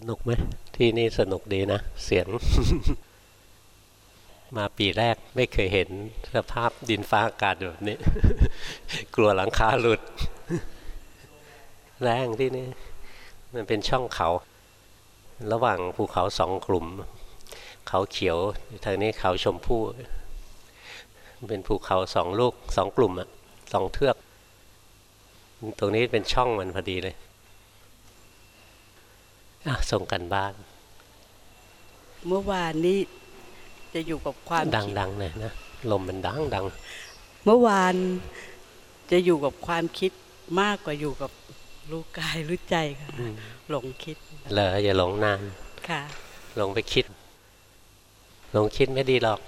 สนุกไหมที่นี่สนุกดีนะ เสียง มาปีแรกไม่เคยเห็นสภาพดินฟ้าอากาศแบบนี้ กลัวหลังคาหลุด แรงที่นี่ มันเป็นช่องเขา ระหว่างภูเขาสองกลุ่ม เขาเขียวทางนี้เขาชมพู่เป็นภูเขาสองลูกสองกลุ่มอะสองเทือก ตรงนี้เป็นช่องมันพอดีเลย ส่งกันบ้าน เมื่อวานนี้จะอยู่กับความดังๆเลยนะลมมันดังดังเมื่อวานจะอยู่กับความคิดมากกว่าอยู่กับรู้กายรู้ใจค่ะหลงคิดเหรออย่าหลงนานค่ะ หลงไปคิด หลงคิดไม่ดีหรอก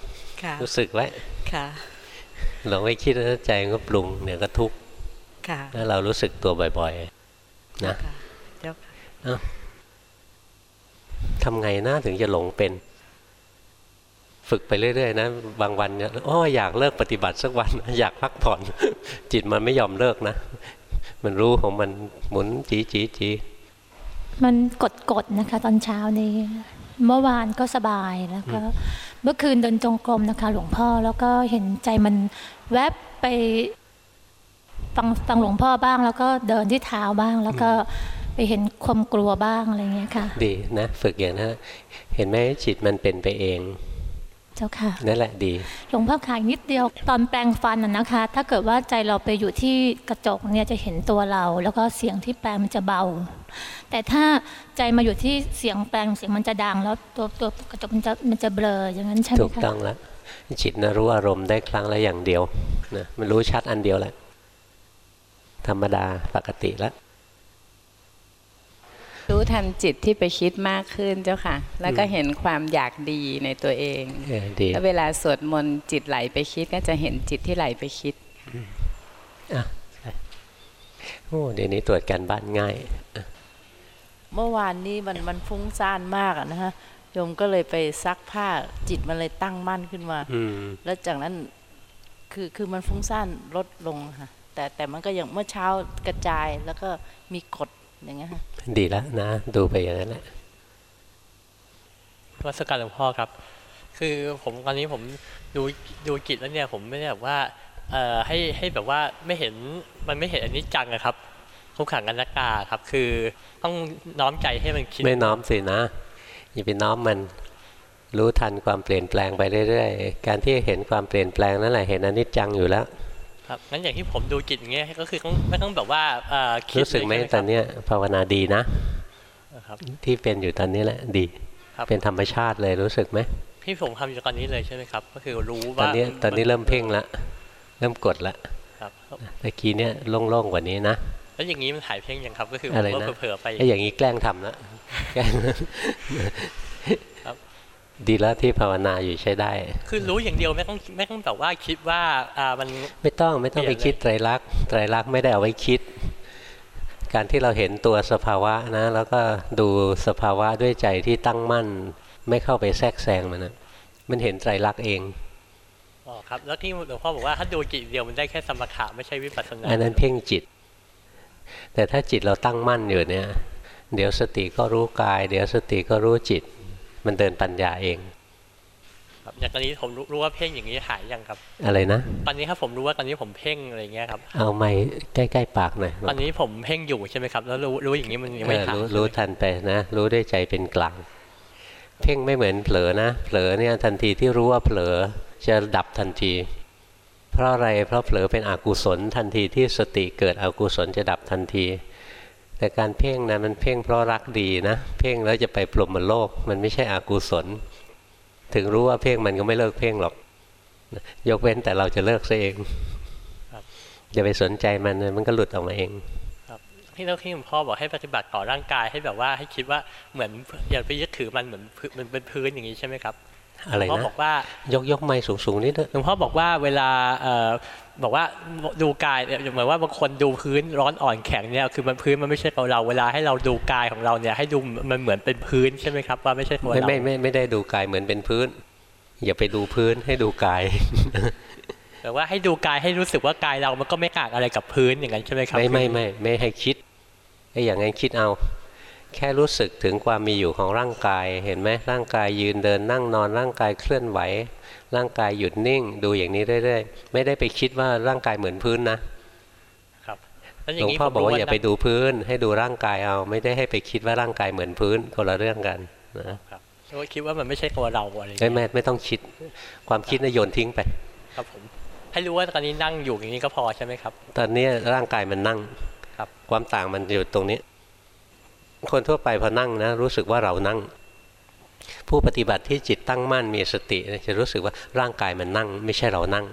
ค่ะรู้สึกไว้ค่ะหลงไปคิดแล้วใจก็ปรุงเนี่ยก็ทุกข์ค่ะถ้าเรารู้สึกตัวบ่อย ๆ นะเจ้าค่ะ ทำไงนะถึงจะหลงเป็น ฝึกไปเรื่อยๆนะบางวันเนี่ยโอ้อยากเลิกปฏิบัติสักวัน อยากพักผ่อน จิตมันไม่ยอมเลิกนะ มันรู้ของมันหมุนจีจีจีมันกดกดนะคะ ตอนเช้านี้ เมื่อวานก็สบายแล้วก็ เมื่อคืนเดินจงกรมนะคะ หลวงพ่อแล้วก็เห็นใจมันแวบไปฟังฟังหลวงพ่อบ้าง แล้วก็เดินที่เท้าบ้างแล้วก็ ไปเห็นความกลัวบ้างอะไรเงี้ยค่ะ ดีนะฝึกอย่างนั้นเห็นไหมจิตมันเป็นไปเองเจ้าค่ะนั่นแหละดีหลวงพ่อขายนิดเดียวตอนแปลงฟันน่ะนะคะ ถ้าเกิดว่าใจเราไปอยู่ที่กระจกเนี่ยจะเห็นตัวเรา แล้วก็เสียงที่แปลงมันจะเบา แต่ถ้าใจมาอยู่ที่เสียงแปลงเสียงมันจะดังแล้วตัวตัวกระจกมันจะมันจะเบลออย่างนั้นใช่ไหมถูกคะต้องแล้วจิตนะรู้อารมณ์ได้ครั้งละอย่างเดียวนะมันรู้ชัดอันเดียวแหละธรรมดาปกติแล้วรู้ ทันจิตที่ไปคิดมากขึ้นเจ้าค่ะ แล้วก็เห็นความอยากดีในตัวเองเออดีแล้วเวลาสวดมนต์จิตไหลไปคิดก็จะเห็นจิตที่ไหลไปคิดอะโอ้เดี๋ยวนี้ตรวจการบ้านง่าย เมื่อวานนี้มันมันฟุ้งซ่านมากอะนะฮะโยมก็เลยไปซักผ้าจิตมันเลยตั้งมั่นขึ้นมาอืมแล้วจากนั้นคือคือมันฟุ้งซ่านลดลงค่ะแต่แต่มันก็ยังเมื่อเช้ากระจายแล้วก็มีกฎ อย่างเงี้ยค่ะดีแล้วนะ ดูไปอย่างนั้นแหละวัสการหลวงพ่อครับ คือผมตอนนี้ผมดูดูจิตแล้วเนี่ย ผมไม่ได้แบบว่าเอ่อให้ให้แบบว่าไม่เห็นมันไม่เห็นอันนี้จังอะครับทุกขังอนัตตาครับ คือต้องน้อมใจให้มันคิดไม่น้อมสินะอย่าไปน้อมมันรู้ทันความเปลี่ยนแปลงไปเรื่อยๆ การที่เห็นความเปลี่ยนแปลงนั่นแหละเห็นอนิจจังอยู่แล้ว ครับงั้นอย่างที่ผมดูจิตอย่างเงี้ยก็คือต้องไม่ต้องแบบว่าเอ่อคิดรู้สึกไหมเลยตอนเนี้ยภาวนาดีนะนะครับที่เป็นอยู่ตอนนี้แหละดีครับเป็นธรรมชาติเลยรู้สึกไหมที่ผมทำอยู่ตอนนี้เลยใช่ไหมครับ ก็คือรู้ตอว่านนี้ตอนนี้เริ่มเพ่งละเริ่มกดละครับตะกี้เนี่ยโล่งๆกว่านี้นะแล้วอย่างนี้มันหายเพ่งยังครับก็คือผมอะไรก็นะเผลอๆไปไอ้อย่างนี้แกล้งทำละแกล้งครับ ดีแล้วที่ภาวนาอยู่ใช้ได้ คือรู้อย่างเดียวไม่ต้องไม่ต้องแบบว่าคิดว่าอ่ามันไม่ต้องไม่ต้องไปคิดไตรลักษณ์ไตรลักษณ์ไม่ได้เอาไว้คิด การที่เราเห็นตัวสภาวะนะ แล้วก็ดูสภาวะด้วยใจที่ตั้งมั่น ไม่เข้าไปแทรกแซงมันนะมันเห็นไตรลักษณ์เองอ๋อครับแล้วที่หลวงพ่อบอกว่าถ้าดูจิตเดียวมันได้แค่สมถะไม่ใช่วิปัสสนาอันนั้นเพ่งจิต แต่ถ้าจิตเราตั้งมั่นอยู่เนี่ย เดี๋ยวสติก็รู้กาย เดี๋ยวสติก็รู้จิต มันเดินปัญญาเองครับอย่างตอนนี้ผมรู้รู้ว่าเพ่งอย่างนี้หายยังครับ อะไรนะ ตอนนี้ครับผมรู้ว่าตอนนี้ผมเพ่งอะไรเงี้ยครับ เอาไม้ใกล้ๆปากหน่อย ตอนนี้ผมเพ่งอยู่ใช่ไหมครับ แล้วรู้รู้อย่างนี้มันยังไม่เออหายรู้ใช่ไหมรู้ทันไปนะ รู้ด้วยใจเป็นกลาง เพ่งไม่เหมือนเผลอนะ เผลอเนี่ยทันทีที่รู้ว่าเผลอจะดับทันที เพราะอะไร เพราะเผลอเป็นอกุศลทันทีที่สติเกิดอกุศลจะดับทันที แต่การเพ่งนะมันเพ่งเพราะรักดีนะ เพ่งแล้วจะไปปลมมันโลก มันไม่ใช่อกุศล ถึงรู้ว่าเพ่งมันก็ไม่เลิกเพ่งหรอก ยกเว้นแต่เราจะเลิกซะเองอย่าไปสนใจมันมันก็หลุดออกมาเองครับที่แล้วที่หลวงพ่อบอกให้ปฏิบัติต่อร่างกายให้แบบว่าให้คิดว่าเหมือนอย่าไปยึดถือมันเหมือนพื้นมันเป็นพื้นอย่างนี้ใช่ไหมครับอะไรหลวงพ่อนะบอกว่ายกยกไม้สูงสูงๆนิดเถอะหลวงพ่อบอกว่าเวลาเอ่อ บอกว่าดูกายเนี่ยเหมือนว่าบางคนดูพื้นร้อนอ่อนแข็งเนี่ยคือมันพื้นมันไม่ใช่ของเราเวลาให้เราดูกายของเราเนี่ยให้ดูมันเหมือนเป็นพื้นใช่ไหมครับว่าไม่ใช่ตัวไม่เราไม่ไม่ไม่ได้ดูกายเหมือนเป็นพื้น อย่าไปดูพื้นให้ดูกายแต่ว่าให้ดูกายให้รู้สึกว่ากายเรามันก็ไม่ต่างอะไรกับพื้นอย่างนั้นใช่ไหมครับไม่ไม่ไม่ไม่ให้คิดไอ้อย่างงั้นคิดเอา แค่รู้สึกถึงความมีอยู่ของร่างกายเห็นไหมร่างกายยืนเดินนั่งนอนร่างกายเคลื่อนไหว ร่างกายหยุดนิ่ง ดูอย่างนี้เรื่อยๆ ไม่ได้ไปคิดว่าร่างกายเหมือนพื้นนะครับแล้วอหลย่าวงงนี้พ่อผมบอกว่ารู้อย่าไปดูพื้น ให้ดูร่างกายเอา ไม่ได้ให้ไปคิดว่าร่างกายเหมือนพื้นคนละเรื่องกันนะครับโอ้ยคิดว่ามันไม่ใช่ตัวเราอะไรอย่างไม่เงี้ยไม่ไม่ต้องคิด ความคิดน่ะโยนทิ้งไป ครับผมให้รู้ว่าตอนนี้นั่งอยู่อย่างนี้ก็พอใช่ไหมครับ ตอนนี้ร่างกายมันนั่งครับ ความต่างมันอยู่ตรงนี้ คนทั่วไปพอนั่งนะ รู้สึกว่าเรานั่ง ผู้ปฏิบัติที่จิตตั้งมั่นมีสติจะรู้สึกว่าร่างกายมันนั่ง ไม่ใช่เรานั่ง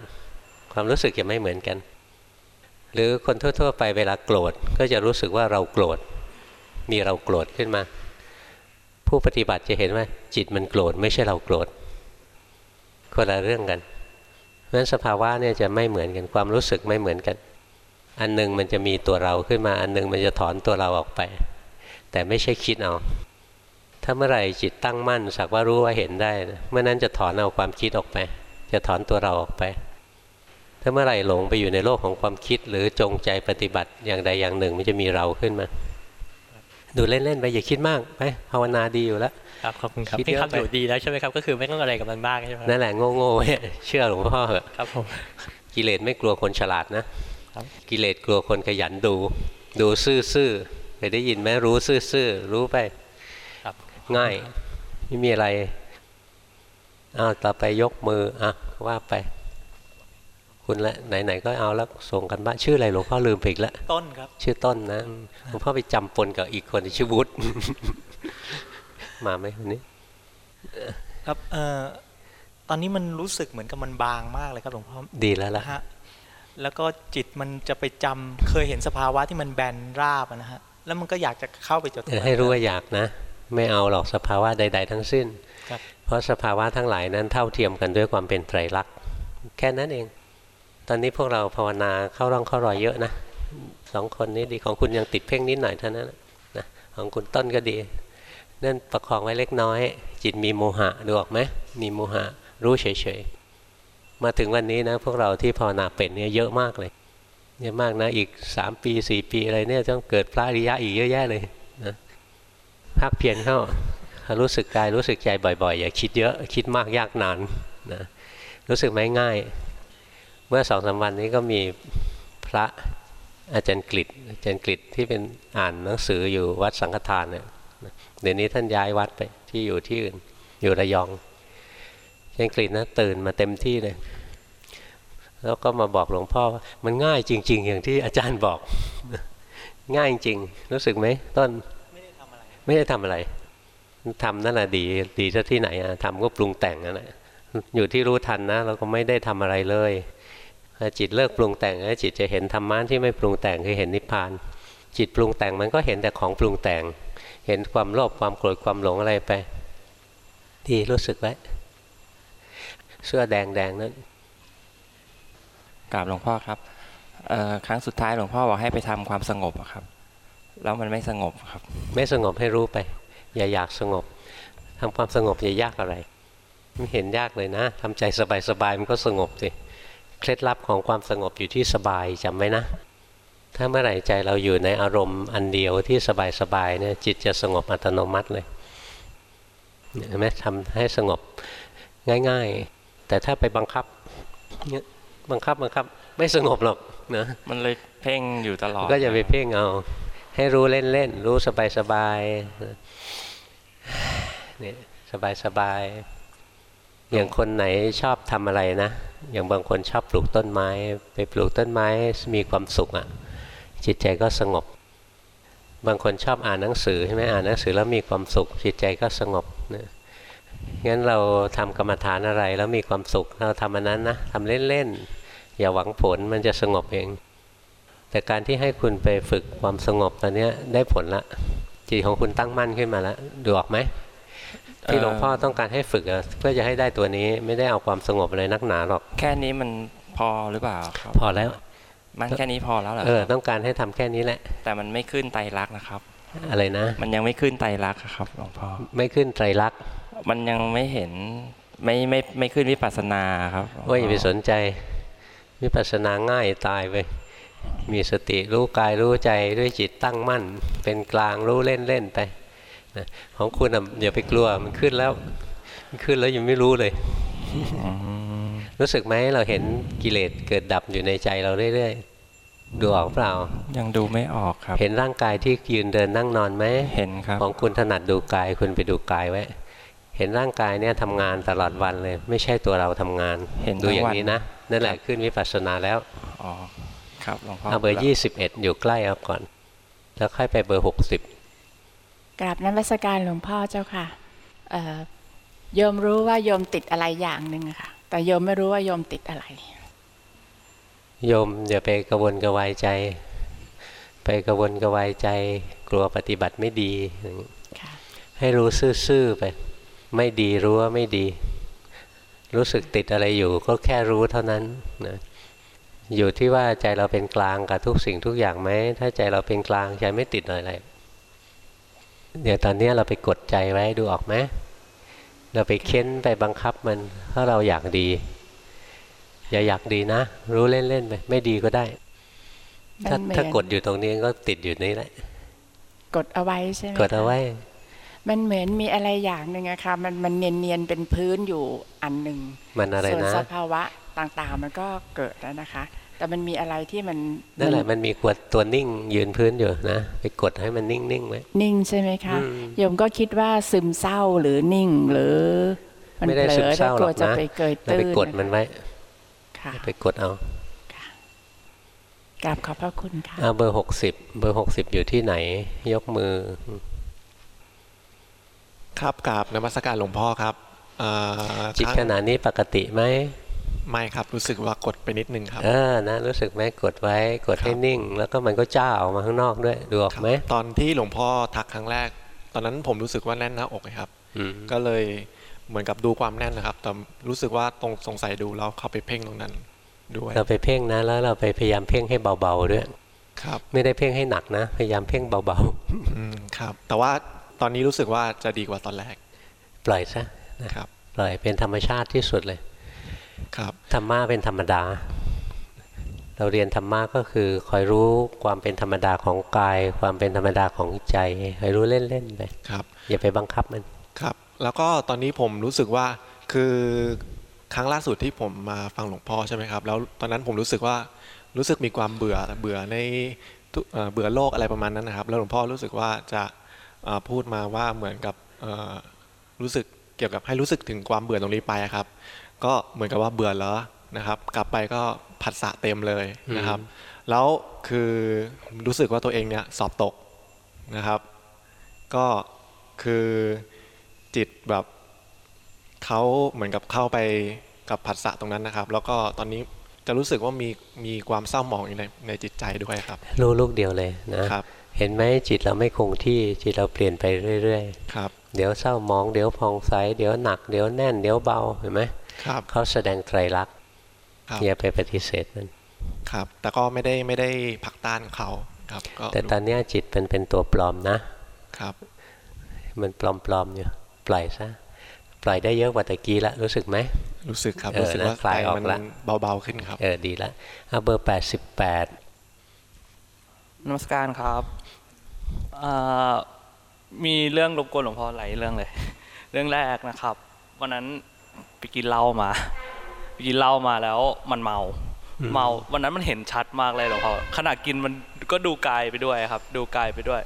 ความรู้สึกจะไม่เหมือนกัน หรือคนทั่ว ๆ ไปเวลาโกรธก็จะรู้สึกว่าเราโกรธ มีเราโกรธขึ้นมา ผู้ปฏิบัติจะเห็นว่าจิตมันโกรธไม่ใช่เราโกรธคนละเรื่องกันเพราะฉะนั้นสภาวะเนี่ยจะไม่เหมือนกันความรู้สึกไม่เหมือนกัน อันหนึงมันจะมีตัวเราขึ้นมาอันหนึงมันจะถอนตัวเราออกไป แต่ไม่ใช่คิดเอา ถ้าเมื่อไหร่จิตตั้งมั่น สักว่ารู้ว่าเห็นได้นะเมื่อนั้นจะถอนเอาความคิดออกไป จะถอนตัวเราออกไป ถ้าเมื่อไหร่หลงไปอยู่ในโลกของความคิดหรือจงใจปฏิบัติอย่างใดอย่างหนึ่งมันจะมีเราขึ้นมาดูเล่นๆไปอย่าคิดมากไปภาวนาดีอยู่แล้วครับขอบคุณครับคิดพี่เยอะคำไปอยู่ดีแล้วใช่ไหมครับก็คือไม่ต้องอะไรกับมันมากใช่ไหมครับนั่นแหละโง่ๆเนี่ยเชื่อหลวงพ่อเหอะครับผมกิเลสไม่กลัวคนฉลาดนะครับกิเลสกลัวคนขยันดู ดูซื่อๆเคยได้ยินไหมรู้ซื่อๆรู้ไปครับ ง่ายไม่มีอะไรอ้าวต่อไปยกมืออะว่าไป คุณละไหนๆก็เอาแล้วส่งกันบ้านชื่ออะไรหลวงพ่อลืมไปอีกแล้วต้นครับ ชื่อต้นนะหลวงพ่อไปจำปนกับอีกคนที่ชื่อวุฒิมาไหมวันนี้ ครับเอ่อตอนนี้มันรู้สึกเหมือนกับมันบางมากเลยครับหลวงพ่อดีแล้วล่ะนะฮะแล้วก็จิตมันจะไปจำเคยเห็นสภาวะที่มันแบนราบอะนะฮะแล้วมันก็อยากจะเข้าไปจดเออให้รู้ว่าอยากนะ ไม่เอาหรอกสภาวะใด ๆ ทั้งสิ้นครับเพราะสภาวะทั้งหลายนั้นเท่าเทียมกันด้วยความเป็นไตรลักษณ์แค่นั้นเอง ตอนนี้พวกเราภาวนาเข้าร่องเข้ารอยเยอะนะสองคนนี้ดีของคุณยังติดเพ่งนิดหน่อยเท่านั้นนะของคุณต้นก็ดีนั่นประคองไว้เล็กน้อย จิตมีโมหะดูออกไหมมีโมหะรู้เฉยๆ มาถึงวันนี้นะพวกเราที่ภาวนาเป็นเนี่ยเยอะมากเลยเยอะมากนะอีกสามปีสี่ปีอะไรเนี่ยต้องเกิดพระอริยะอีกเยอะแยะเลย นะภาคเพียรเข้า รู้สึกกายรู้สึกใจบ่อยๆ อย่าคิดเยอะคิดมากยากนานนะรู้สึกไหมง่าย เมื่อสองสามวันนี้ก็มีพระอาจารย์กฤษอาจารย์กฤษที่เป็นอ่านหนังสืออยู่วัดสังฆทานเนี่ยเดี๋ยวนี้ท่านย้ายวัดไปที่อยู่ที่อื่นอยู่ระยองอาจารย์กฤษนะตื่นมาเต็มที่เลยแล้วก็มาบอกหลวงพ่อว่ามันง่ายจริง ๆ อย่างที่อาจารย์บอก ง่ายจริงรู้สึกไหมต้น ไม่ได้ทำอะไรทำอะไรทำนั่นแหละดีดีซะที่ไหนอะทำก็ปรุงแต่งนั่นแหละอยู่ที่รู้ทันนะเราก็ไม่ได้ทำอะไรเลยจิตเลิกปรุงแต่งแล้วจิตจะเห็นธรรมะที่ไม่ปรุงแต่งคือเห็นนิพพาน จิตปรุงแต่งมันก็เห็นแต่ของปรุงแต่ง เห็นความโลภความโกรธความหลงอะไรไปดีรู้สึกไว้เสื้อแดงแดงนั้นกราบหลวงพ่อครับครั้งสุดท้ายหลวงพ่อบอกให้ไปทำความสงบครับ แล้วมันไม่สงบครับ ไม่สงบให้รู้ไป อย่าอยากสงบทำความสงบอย่ายากอะไร ไม่เห็นยากเลยนะทำใจสบายๆมันก็สงบสิเคล็ดลับของความสงบอยู่ที่สบายจำไว้นะ ถ้าเมื่อไหร่ใจเราอยู่ในอารมณ์อันเดียวที่สบายๆเนี่ยจิตจะสงบอัตโนมัติเลยเห็นไหมทำให้สงบง่าย ๆ แต่ถ้าไปบังคับเนี่ยบังคับบังคับ ไม่สงบหรอกนะมันเลยเพ่งอยู่ตลอด ก็อย่าไปเพ่งเอา ให้รู้เล่นๆ รู้สบายๆเนี่ยสบายๆ อย่างคนไหนชอบทำอะไรนะ อย่างบางคนชอบปลูกต้นไม้ ไปปลูกต้นไม้มีความสุขอะ่ะ จิตใจก็สงบ บางคนชอบอ่านหนังสือใช่ไหมอ่านหนังสือแล้วมีความสุข จิตใจก็สงบนะงั้นเราทำกรรมฐานอะไรแล้วมีความสุข เราทำอันนั้นนะทำเล่นๆ อย่าหวังผลมันจะสงบเอง แต่การที่ให้คุณไปฝึกความสงบตอนเนี้ยได้ผลละจิตของคุณตั้งมั่นขึ้นมาแล้วดูออกไหมที่หลวงพ่อต้องการให้ฝึกอะเพื่อจะให้ได้ตัวนี้ไม่ได้เอาความสงบอะไรนักหนาหรอก แค่นี้มันพอหรือเปล่าครับพอแล้ว มันแค่นี้พอแล้วเหรอเออครับต้องการให้ทำแค่นี้แหละ แต่มันไม่ขึ้นไตรลักษณ์นะครับ อะไรนะ มันยังไม่ขึ้นไตรลักษณ์อะครับหลวงพ่อไม่ขึ้นไตรลักษณ์มันยังไม่เห็นไม่ไม่ไม่ขึ้นวิปัสสนาครับหลวงพ่โอ้ยอย่าไปสนใจวิปัสสนาง่ายตายไป มีสติรู้กายรู้ใจด้วยจิตตั้งมั่น เป็นกลางรู้เล่นเล่นๆไปนะของคุณอะอย่าไปกลัวมันขึ้นแล้วมันขึ้นแล้วยังไม่รู้เลย รู้สึกไหมเราเห็นกิเลสเกิดดับอยู่ในใจเราเรื่อยๆดูออกเปล่า ยังดูไม่ออกครับ เห็นร่างกายที่ยืนเดินนั่งนอนไหมเห็นครับ ของคุณถนัดดูกายคุณไปดูกายไว้ เห็นร่างกายเนี่ยทำงานตลอดวันเลย ไม่ใช่ตัวเราทำงาน เห็นดูทั้งอย่าวังนนี้นะนั่นแหละขึ้นวิปัสสนาแล้วอ๋อ ครับหลวงพ่อเอาเบอร์ยี่สิบเอ็ดอยู่ใกล้เอาก่อน แล้วค่อยไปเบอร์หกสิบกราบนมัสการหลวงพ่อเจ้าค่ะเอ่อโยมรู้ว่าโยมติดอะไรอย่างหนึ่งอะค่ะ แต่โยมไม่รู้ว่าโยมติดอะไร โยมอย่าไปกระวนกระวายใจ ไปกระวนกระวายใจ กลัวปฏิบัติไม่ดีอย่างนี้ค่ะให้รู้ซื่อๆไป ไม่ดีรู้ว่าไม่ดี รู้สึกติดอะไรอยู่ ก็แค่รู้เท่านั้นนะ อยู่ที่ว่าใจเราเป็นกลางกับทุกสิ่งทุกอย่างไหมถ้าใจเราเป็นกลางใจไม่ติดอะไรเดี๋ยวตอนนี้เราไปกดใจไว้ดูออกไหมเราไปเค้นไปบังคับมันถ้าเราอยากดี อย่าอยากดีนะ รู้เล่นๆไปไม่ดีก็ได้ ถ้ามันเหมือนถ้ากดอยู่ตรงนี้ก็ติดอยู่นี่แหละ กดเอาไว้ใช่ไหมกดเอาไว้ มันเหมือนมีอะไรอย่างหนึ่งอะค่ะมันมันเนียนๆเป็นพื้นอยู่อันหนึ่งมันอะไรส่วนนะสภาวะ ต่างๆ มันก็เกิดแล้วนะคะ แต่มันมีอะไรที่มันนั่นแหละมันมีขวดตัวนิ่ง ยืนพื้นอยู่นะไปกดให้มันนิ่งๆไว้นิ่งใช่ไหมคะอืมโยมก็คิดว่าซึมเศร้าหรือนิ่งหรือ มันไม่ได้เผลซึมอเศร้าหรกลัอวกจะนะไปเกยเราตื้ไปนกดมันไว้ค่ะไปกดเอากราบขอบพระคุณค่ะเอาเบอร์หกสิบเบอร์หกสิบอยู่ที่ไหน ยกมือ ครับกราบนมัสการหลวงพ่อครับเอ่อจิตคขรั้งณะนี้ปกติไหม ไม่ครับรู้สึกว่ากดไปนิดนึงครับเออนะรู้สึกไหมกดไว้กดให้ครับนิ่ง แล้วก็มันก็จ้าออกมาข้างนอกด้วยดูออกครับไหมตอนที่หลวงพ่อทักครั้งแรก ตอนนั้นผมรู้สึกว่าแน่นหน้าอกนะครับอืมก็เลยเหมือนกับดูความแน่นนะครับ แต่รู้สึกว่าตรงสงสัยดูแล้วเข้าไปเพ่งตรงนั้นด้วยเราไปเพ่งนะแล้วเราไปพยายามเพ่งให้เบาๆด้วยครับ ไม่ได้เพ่งให้หนักนะ พยายามเพ่งเบาอืมครับ แต่ว่าตอนนี้รู้สึกว่าจะดีกว่าตอนแรกๆปล่อยซะนะครับปล่อยเป็นธรรมชาติที่สุดเลย ครับธรรมะเป็นธรรมดา เราเรียนธรรมะก็คือคอยรู้ความเป็นธรรมดาของกาย ความเป็นธรรมดาของใจคอยรู้เล่นๆไปครับอย่าไปบังคับมันครับ แล้วก็ตอนนี้ผมรู้สึกว่าคือครั้งล่าสุดที่ผมมาฟังหลวงพ่อใช่ไหมครับ แล้วตอนนั้นผมรู้สึกว่ารู้สึกมีความเบื่อเบื่อในทุเอ่อเบื่อโลกอะไรประมาณนั้นนะครับ แล้วหลวงพ่อรู้สึกว่าจะเอ่อพูดมาว่าเหมือนกับเอ่อรู้สึกเกี่ยวกับให้รู้สึกถึงความเบื่อตรงนี้ไปอะครับ ก็เหมือนกับว่าเบื่อแล้วนะครับ กลับไปก็ผัสสะเต็มเลยนะครับ แล้วคือรู้สึกว่าตัวเองเนี่ยสอบตกนะครับ ก็คือจิตแบบเขาเหมือนกับเข้าไปกับผัสสะตรงนั้นนะครับ แล้วก็ตอนนี้จะรู้สึกว่ามีมีความเศร้าหมองอยู่ในในจิตใจด้วยครับ รู้ลูกเดียวเลยนะครับเห็นไหมจิตเราไม่คงที่จิตเราเปลี่ยนไปเรื่อยครับๆเดี๋ยวเศร้ามอง เดี๋ยวผ่องใสเดี๋ยวหนัก เดี๋ยวแน่น เดี๋ยวเบาเห็นไหมครับ เขาแสดงไตรลักษณ์ครับอย่าไปปฏิเสธมันครับ แต่ก็ไม่ได้ไม่ได้ผลักต้านเขาครับก็แต่ตอนเนี้ยจิตมันเป็นตัวปลอมนะครับ มันปลอมๆอยู่ปล่อยซะปล่อยได้เยอะกว่าตะกี้ละรู้สึกไหมรู้สึกครับเออรู้สึกว่านะคลายใจออกมันละเบาๆขึ้นครับ เออดีละเอาเบอร์แปดสิบแปดนมัสการครับเอ่อมีเรื่องรบกวนหลวงพ่อหลายเรื่องเลย เรื่องแรกนะครับวันนั้น ไปกินเหล้ามาไปกินเหล้ามาแล้วมันเมา เมาวันนั้นมันเห็นชัดมากเลยหลวงพ่อขณะกินมันก็ดูกายไปด้วยครับ ดูกายไปด้วย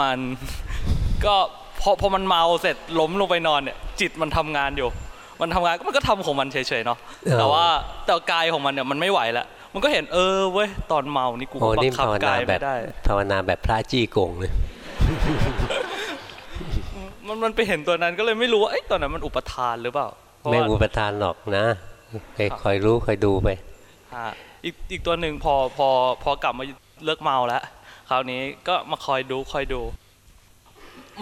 มันก็พอพอมันเมาเสร็จล้มลงไปนอนเนี่ย จิตมันทำงานอยู่ มันทำงานก็มันก็ทำของมันเฉยๆเนาะแต่ว่าแต่กายของมันเนี่ยมันไม่ไหวแล้วมันก็เห็นเออเว้ยตอนเมานี่กูโอ้ก็บันี่งคับภาวนากายแบไม่บได้ภาวนาแบบพระจี้โกงเลยมันมันไปเห็นตัวนั้นก็เลยไม่รู้ว่าไอ้ยตอนนั้นมันอุปทานหรือเปล่าเพราะ ไม่ว่าอุปทานหรอกนะไปคอยรู้คอยดูไปฮะอีกอีกตัวหนึ่งพอพอพอกลับมาเลิกเมาแล้วคราวนี้ก็มาคอยดูคอยดู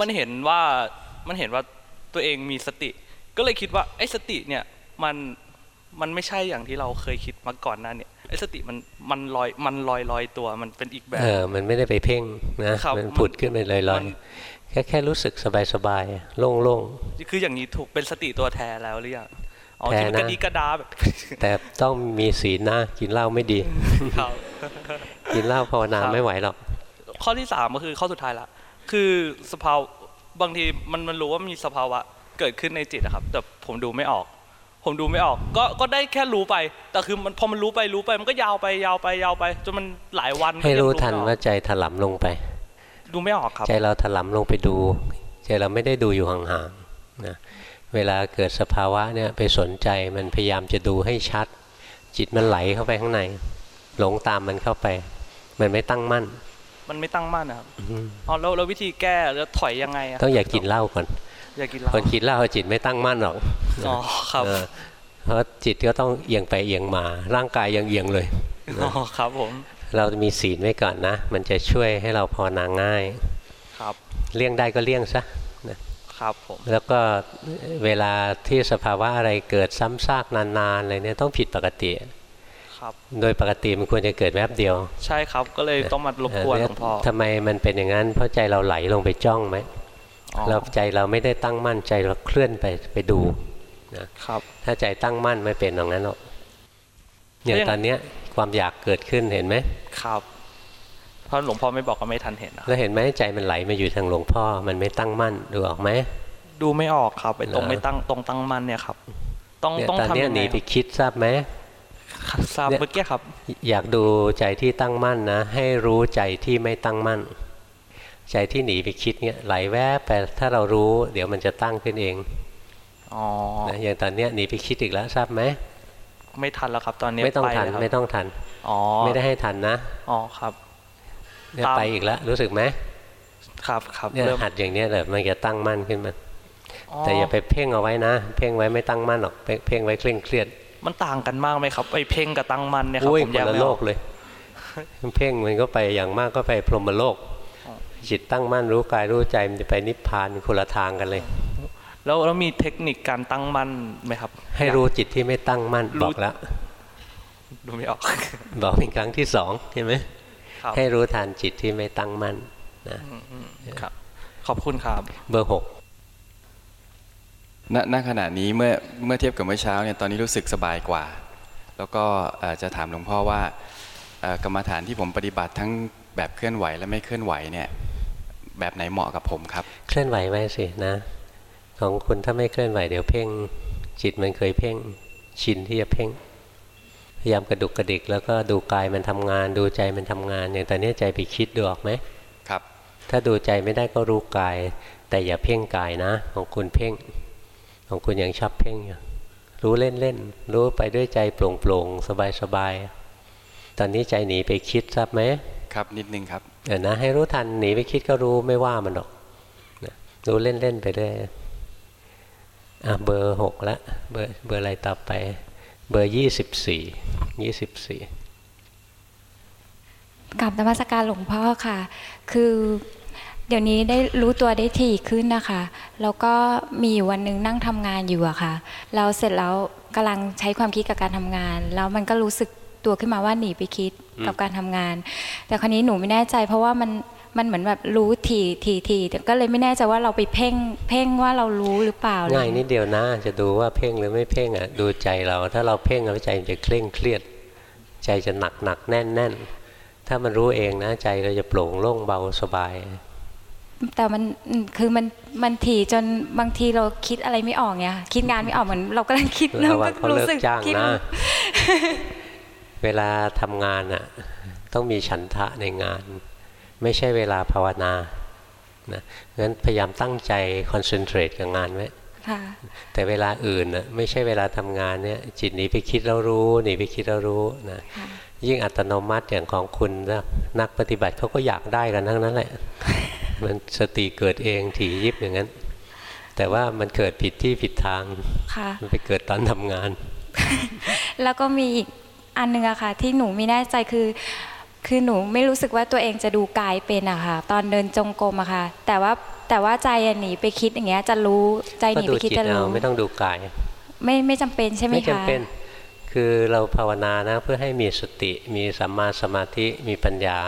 มันเห็นว่ามันเห็นว่าตัวเองมีสติ ก็เลยคิดว่าไอ้สติเนี่ยมันมันไม่ใช่อย่างที่เราเคยคิดมาก่อนหน้าเนี่ยไอ้สติมันมันลอยมันลอยลอยตัวมันเป็นอีกแบบเออมันไม่ได้ไปเพ่งนะครับมันผุดขึ้นไปลอยมันๆ แค่แค่รู้สึกสบายๆ โล่งคืออย่างนี้ถูกเป็นสติตัวแทนแล้วหรือยังอ๋อแท้ที่มันกระนะดีกระดาแบบๆแต่ต้องมีศีลนะกินเหล้าไม่ดีครับกินเหล้าภาวนาครับไม่ไหวหรอกข้อที่สามก็คือข้อสุดท้ายละ คือสภาวบางทีมันมันรู้ว่ามีสภาวะเกิดขึ้นในจิตอะครับ แต่ผมดูไม่ออก ผมดูไม่ออก ก็ก็ได้แค่รู้ไป แต่คือมันพอมันรู้ไปรู้ไป มันก็ยาวไปยาวไปยาวไปจนมันหลายวันให้ก็ยังรู้ทันไม่ออกว่าใจถลำลงไป ดูไม่ออกครับ ใจเราถลำลงไปดู ใจเราไม่ได้ดูอยู่ห่างๆนะเวลาเกิดสภาวะเนี่ยไปสนใจมันพยายามจะดูให้ชัด จิตมันไหลเข้าไปข้างใน หลงตามมันเข้าไป มันไม่ตั้งมั่น มันไม่ตั้งมั่นนะครับอืมอ๋อแล้วแล้ววิธีแก้แล้วถอยยังไงะต้องอย่ากินเหล้าก่อนอย่ากินเหล้าคนกินเหล้าจิตไม่ตั้งมั่นหรอกอ๋อครับเออเพราะจิตก็ต้องเอียงไปเอียงมา ร่างกายยังเอียงเลยอ๋อครับผม เรามีศีลไว้ก่อนนะ มันจะช่วยให้เราภาวนาง่าย ครับ เลี่ยงได้ก็เลี่ยงซะครับผมแล้วก็เวลาที่สภาวะอะไรเกิดซ้ำซากนานๆอะไรเนี่ยต้องผิดปกติครับโดยปกติมันควรจะเกิดแวบเดียว ใช่ครับก็เลยต้องมารบกวนหลวงพ่อทำไมมันเป็นอย่างนั้น เพราะใจเราไหลลงไปจ้องไหมอ๋อเราใจเราไม่ได้ตั้งมั่นใจเราเคลื่อนไปไปดูนะครับถ้าใจตั้งมั่นไม่เป็นอย่างนั้นหรอกอย่างแล้วยังตอนเนี้ย ความอยากเกิดขึ้นเห็นไหมครับเพราะหลวงพ่อไม่บอกก็ไม่ทันเห็นนะแล้วเห็นไหมใจมันไหลมาอยู่ทางหลวงพ่อมันไม่ตั้งมั่นดูออกไหมดูไม่ออกครับไอ้ตรงเหรอไม่ตั้งตรงตั้งมั่นเนี่ยครับ ต้องเนี่ยต้องตอนทำเนี้ยยังหไงนีไปคิดทราบไหมครับทราบเนี่ยเมื่อกี้ครับ อยากดูใจที่ตั้งมั่นนะ ให้รู้ใจที่ไม่ตั้งมั่น ใจที่หนีไปคิดเนี่ยไหลแวบไปถ้าเรารู้ เดี๋ยวมันจะตั้งขึ้นเองอ๋อนะอย่างตอนเนี้ยหนีไปคิดอีกแล้วทราบไหม ไม่ทันแล้วครับ ตอนนี้ไม่ต้องปทันแล้วครับไม่ต้องทันอ๋อไม่ได้ให้ทันนะอ๋อครับเนี่ยตามไปอีกแล้วรู้สึกไหมครับครับเนี่ยเริ่มหัดอย่างเนี้ยแหละมันจะตั้งมั่นขึ้นมาอ๋อแต่อย่าไปเพ่งเอาไว้นะ เพ่งไว้ไม่ตั้งมั่นหรอกเพ่งเพ่งไว้เคร่งเครียด มันต่างกันมากไหมครับไอ้เพ่งกับตั้งมั่นเนี่ยครับอุ้ยผมคแยนกละไม่โลออกกเลย เพ่งมันก็ไปอย่างมากก็ไปพรหมโลกจิตตั้งมั่นรู้กายรู้ใจมันจะไปนิพพานคนละทางกันเลย แล้วแล้วมีเทคนิคการตั้งมั่นไหมครับ ให้รู้จิตที่ไม่ตั้งมั่นรู้บอกแล้วดูไม่ออก บอกเป็นครั้งที่สองใช่ไหมครับให้รู้ทันจิตที่ไม่ตั้งมั่นนะอืมอืมครับ ขอบคุณครับเบอร์หกณณขณะนี้เมื่อเมื่อเทียบกับเมื่อเช้าเนี่ยตอนนี้รู้สึกสบายกว่า แล้วก็เอ่อจะถามหลวงพ่อว่าเอ่อกรรมฐานที่ผมปฏิบัติทั้งแบบเคลื่อนไหวและไม่เคลื่อนไหวเนี่ยแบบไหนเหมาะกับผมครับ เคลื่อนไหวไว้สินะ ของคุณถ้าไม่เคลื่อนไหวเดี๋ยวเพ่ง จิตมันเคยเพ่งชินที่จะเพ่ง พยายามกระดุกกระดิก แล้วก็ดูกายมันทำงาน ดูใจมันทำงานอย่างตอนนี้ใจไปคิดดูออกไหมครับ ถ้าดูใจไม่ได้ก็รู้กาย แต่อย่าเพ่งกายนะ ของคุณเพ่ง ของคุณยังชอบเพ่งอยู่รู้เล่นเล่นๆรู้ไปด้วยใจโปร่งโปร่งสบายสบายๆ ตอนนี้ใจหนีไปคิดทราบไหม ครับนิดนึงครับเออนะให้รู้ทันหนีไปคิดก็รู้ไม่ว่ามันหรอกนะรู้เล่นเล่นๆ ไปเรื่อยอะ เบอร์หกละเบอร์เบอร์อะไรต่อไป เบอร์ยี่สิบสี่ยี่สิบสี่กับนมัสการหลวงพ่อค่ะ คือเดี๋ยวนี้ได้รู้ตัวได้ถี่ขึ้นนะคะ แล้วก็มีอยู่วันหนึ่งนั่งทำงานอยู่อะค่ะแล้วเสร็จแล้วกำลังใช้ความคิดกับการทำงาน แล้วมันก็รู้สึกตัวขึ้นมาว่าหนีไปคิดกับการทำงาน แต่คราวนี้หนูไม่แน่ใจเพราะว่ามัน มันเหมือนแบบรู้ถี่ถี่ถี่แต่ก็เลยไม่แน่ใจว่าเราไปเพ่งเพ่งว่าเรารู้หรือเปล่าอะไรง่ายนิดเดียวนะจะดูว่าเพ่งหรือไม่เพ่งอะดูใจเรา ถ้าเราเพ่งแล้วใจมันจะเคร่งเครียด ใจจะหนักหนักแน่นแน่นถ้ามันรู้เองนะใจเราจะโปร่งโล่งเบาสบาย แต่มันอืมคือมันมันถี่จนบางทีเราคิดอะไรไม่ออกเนี่ยค่ะคิดงานไม่ออกเหมือนเรากำลังคิดระวังเขาเลิกจ้างคิดนะเวลาทำงานอะ ต้องมีฉันทะในงาน ไม่ใช่เวลาภาวนานะงั้นพยายามตั้งใจคอนเซนเทรตกับงานไว้ค่ะแต่เวลาอื่นน่ะไม่ใช่เวลาทำงานเนี่ยจิตหนีไปคิดแล้วรู้หนีไปคิดแล้วรู้นะค่ะยิ่งอัตโนมัติอย่างของคุณนะนักปฏิบัติเขาก็อยากได้กันทั้งนั้นแหละ มันสติเกิดเองถี่ยิบอย่างนั้น แต่ว่ามันเกิดผิดที่ผิดทางค่ะมันไปเกิดตอนทำงาน แล้วก็มีอีกอันหนึงอะค่ะที่หนูไม่แน่ใจคือ คือหนูไม่รู้สึกว่าตัวเองจะดูกายเป็นอะค่ะ ตอนเดินจงกรมอะค่ะ แต่ว่าแต่ว่าใจอะหนีไปคิดอย่างเงี้ย จะรู้ใจหก็นีดูไปคิดจิตจะเอารู้ไม่ต้องดูกาย ไม่ไม่จำเป็นใช่ไหมไม่คะจำเป็นคือเราภาวนานะเพื่อให้มีสติมีสัมมาสมาธิมีปัญญา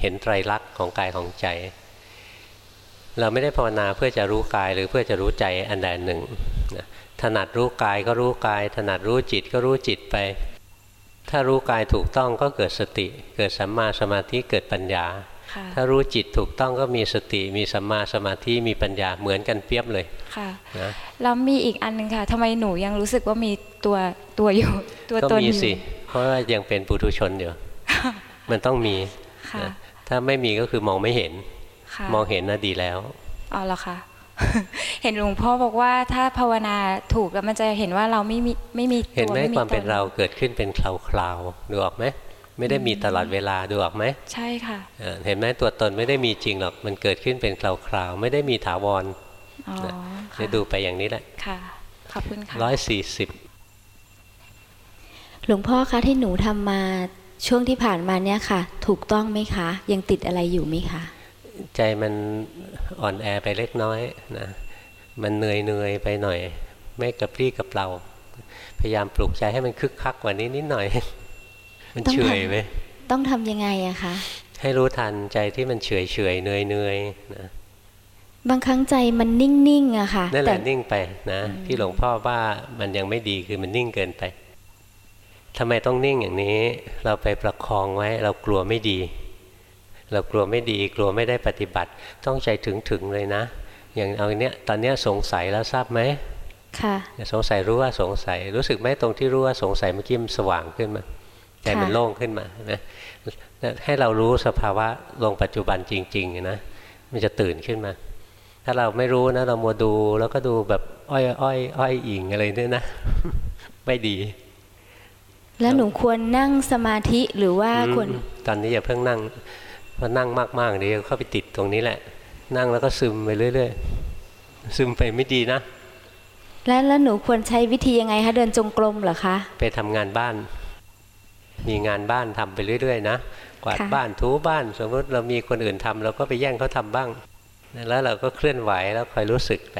เห็นไตรลักษณ์ของกายของใจ เราไม่ได้ภาวนาเพื่อจะรู้กายหรือเพื่อจะรู้ใจอันใดอันหนึ่งนะถนัดรู้กายก็รู้กาย ถนัดรู้จิตก็รู้จิตไป ถ้ารู้กายถูกต้องก็เกิดสติ เกิดสัมมาสมาธิเกิดปัญญาค่ะถ้ารู้จิตถูกต้องก็มีสติ มีสัมมาสมาธิมีปัญญาเหมือนกันเปรียบเลยค่ะนะแล้วมีอีกอันหนึ่งค่ะทำไมหนูยังรู้สึกว่ามีตัวตัวอยู่ตัวก็ตนมีอยู่สิเพราะว่ายังเป็นปุถุชนอยู่มันต้องมีค่ะนะถ้าไม่มีก็คือมองไม่เห็นค่ะมองเห็นน่ะดีแล้วอ๋อเหรอคะ เห็นหลวงพ่อบอกว่าถ้าภาวนาถูกแล้วมันจะเห็นว่าเราไม่มีไม่มีเห็นตัวไหมไม่มีความเป็นตเราเกิดขึ้นเป็นคลาวๆดูออกไหมไม่ได้มีตลอดเวลาดูออกไหมใช่ค่ะเออเห็นไหมตัวตนไม่ได้มีจริงหรอกมันเกิดขึ้นเป็นคลาวๆไม่ได้มีถาวรอ๋อนะค่ะให้ดูไปอย่างนี้แหละค่ะขอบคุณค่ะร้อยสี่สิบหลวงพ่อคะที่หนูทำมาช่วงที่ผ่านมาเนี่ยค่ะ ถูกต้องไหมคะ ยังติดอะไรอยู่ไหมคะ ใจมันอ่อนแอไปเล็กน้อยนะมันเหนื่อยเหนื่อยๆไปหน่อย ไม่กระปรี้กระเปร่าพยายามปลุกใจให้มันคึกคักกว่านี้นิดหน่อย มันต้องเฉทำยไหมต้องทำยังไงอะคะ ให้รู้ทันใจที่มันเฉยเฉยๆเหนื่อยเหนื่อยๆนะบางครั้งใจมันนิ่งๆอะค่ะนั่นแหแต่ละนิ่งไปนะที่หลวงพ่อว่ามันยังไม่ดีคือมันนิ่งเกินไปทำไมต้องนิ่งอย่างนี้ เราไปประคองไว้ เรากลัวไม่ดี เรากลัวไม่ดีกลัวไม่ได้ปฏิบัติ ต้องใจถึงถึงๆเลยนะ อย่างเอาเนี้ยตอนเนี้ยสงสัยแล้วทราบไหมค่ะสงสัยรู้ว่าสงสัยรู้สึกไหมตรงที่รู้ว่าสงสัยเมื่อกี้มันสว่างขึ้นมาใจมันค่ะโล่งขึ้นมาเห็นะให้เรารู้สภาวะลงปัจจุบันจริงๆนะมันจะตื่นขึ้นมา ถ้าเราไม่รู้นะ เรามัวดูแล้วก็ดูแบบอ้อยอ้อยอ้อยอิงอะไรเนี่ยนะ ไม่ดี แล้วหนูควรนั่งสมาธิหรือว่าควรอืมตอนนี้อย่าเพิ่งนั่งเพราะนั่งมากๆเดี๋ยวเข้าไปติดตรงนี้แหละ นั่งแล้วก็ซึมไปเรื่อย ๆ ซึมไปไม่ดีนะ แล้วแล้วหนูควรใช้วิธียังไงคะเดินจงกรมเหรอคะ ไปทำงานบ้าน มีงานบ้านทำไปเรื่อย ๆ นะกวาดค่ะบ้านถูบ้าน สมมติเรามีคนอื่นทำเราก็ไปแย่งเขาทำบ้าง แล้วเราก็เคลื่อนไหวแล้วคอยรู้สึกไป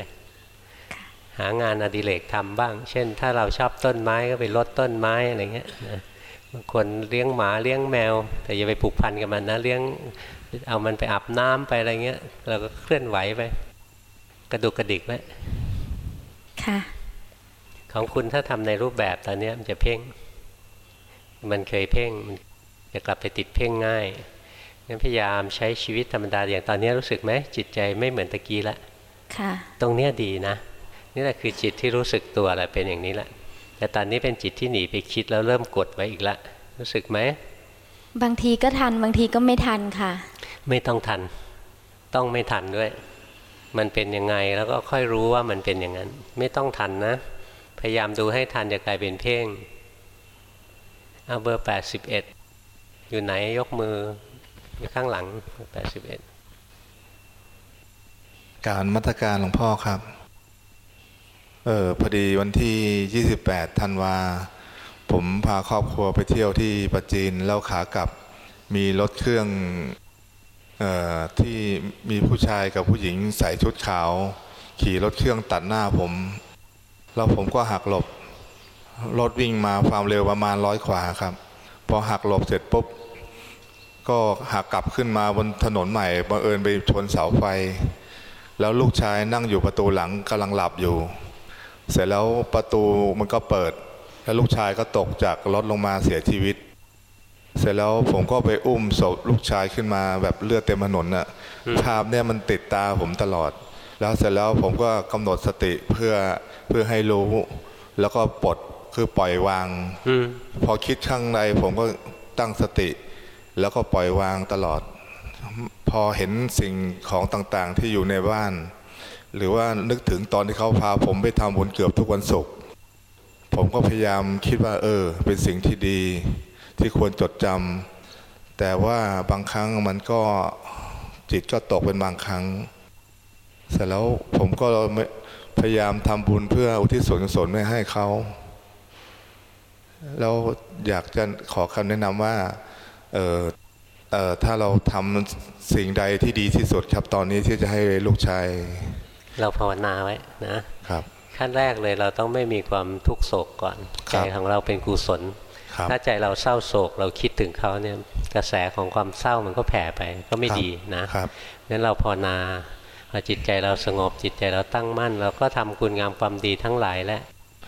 หางานอดิเรกทำบ้าง เช่น ถ้าเราชอบต้นไม้ก็ไปรดต้นไม้อะไรเงี้ยนะ บางคนเลี้ยงหมาเลี้ยงแมว แต่อย่าไปผูกพันกับมันนะเลี้ยงเอามันไปอาบน้ำไปอะไรเงี้ย เราก็เคลื่อนไหวไป กระดุกกระดิกไว้ค่ะ ของคุณถ้าทำในรูปแบบตอนเนี้ยมันจะเพ่ง มันเคยเพ่งมันจะกลับไปติดเพ่งง่ายงั้นพยายามใช้ชีวิตธรรมดาอย่างตอนเนี้ยรู้สึกไหมจิตใจไม่เหมือนตะกี้ละค่ะ ตรงเนี้ยดีนะ นี่แหละคือจิตที่รู้สึกตัวแหละเป็นอย่างนี้แหละ แต่ตอนนี้เป็นจิตที่หนีไปคิดแล้วเริ่มกดไว้อีกละรู้สึกไหมบางทีก็ทันบางทีก็ไม่ทันค่ะ ไม่ต้องทัน ต้องไม่ทันด้วย มันเป็นยังไงแล้วก็ค่อยรู้ว่ามันเป็นอย่างนั้น ไม่ต้องทันนะ พยายามดูให้ทันจะกลายเป็นเพ่งเอาเบอร์แปดสิบเอ็ดอยู่ไหนยกมืออยู่ข้างหลังแปดสิบเอ็ดการมัตการหลวงพ่อครับ เออพอดีวันที่ 28ธันวา ผมพาครอบครัวไปเที่ยวที่ปัจจีนแล้วขากลับมีรถเครื่องเออที่มีผู้ชายกับผู้หญิงใส่ชุดขาว ขี่รถเครื่องตัดหน้าผม แล้วผมก็หักหลบ รถวิ่งมาความเร็วประมาณร้อยขวาครับ พอหักหลบเสร็จปุ๊บ ก็หักกลับขึ้นมาบนถนนใหม่บังเอิญไปชนเสาไฟ แล้วลูกชายนั่งอยู่ประตูหลังกำลังหลับอยู่ เสร็จแล้วประตูมันก็เปิด แล้วลูกชายก็ตกจากรถลงมาเสียชีวิต เสร็จแล้วผมก็ไปอุ้มศพลูกชายขึ้นมาแบบเลือดเต็มถนนน่ะภาพเนี่ยมันติดตาผมตลอด แล้วเสร็จแล้วผมก็กำหนดสติเพื่อเพื่อให้รู้ แล้วก็ปลดคือปล่อยวางอืมพอคิดข้างในผมก็ตั้งสติ แล้วก็ปล่อยวางตลอด พอเห็นสิ่งของต่างๆที่อยู่ในบ้าน หรือว่านึกถึงตอนที่เขาพาผมไปทำบุญเกือบทุกวันศุกร์ผมก็พยายามคิดว่า เออ เป็นสิ่งที่ดีที่ควรจดจำแต่ว่าบางครั้งมันก็จิตก็ตกเป็นบางครั้ง เสร็จแล้วผมก็พยายามทำบุญเพื่ออุทิศส่วนกุศลให้เขาแล้วอยากจะขอคำแนะนำว่าเออเออถ้าเราทำสิ่งใดที่ดีที่สุดครับตอนนี้ที่จะให้ลูกชาย เราภาวนาไว้นะครับ ขั้นแรกเลยเราต้องไม่มีความทุกข์โศกก่อนคใจรับของเราเป็นกุศลครับถ้าใจเราเศร้าโศกเราคิดถึงเขาเนี่ยกระแสของความเศร้ามันก็แผ่ไปก็ไม่ครับดีนะครับงั้นเราภาวนาพอจิตใจเราสงบจิตใจเราตั้งมั่น เราก็ทำคุณงามความดีทั้งหลายแล้ว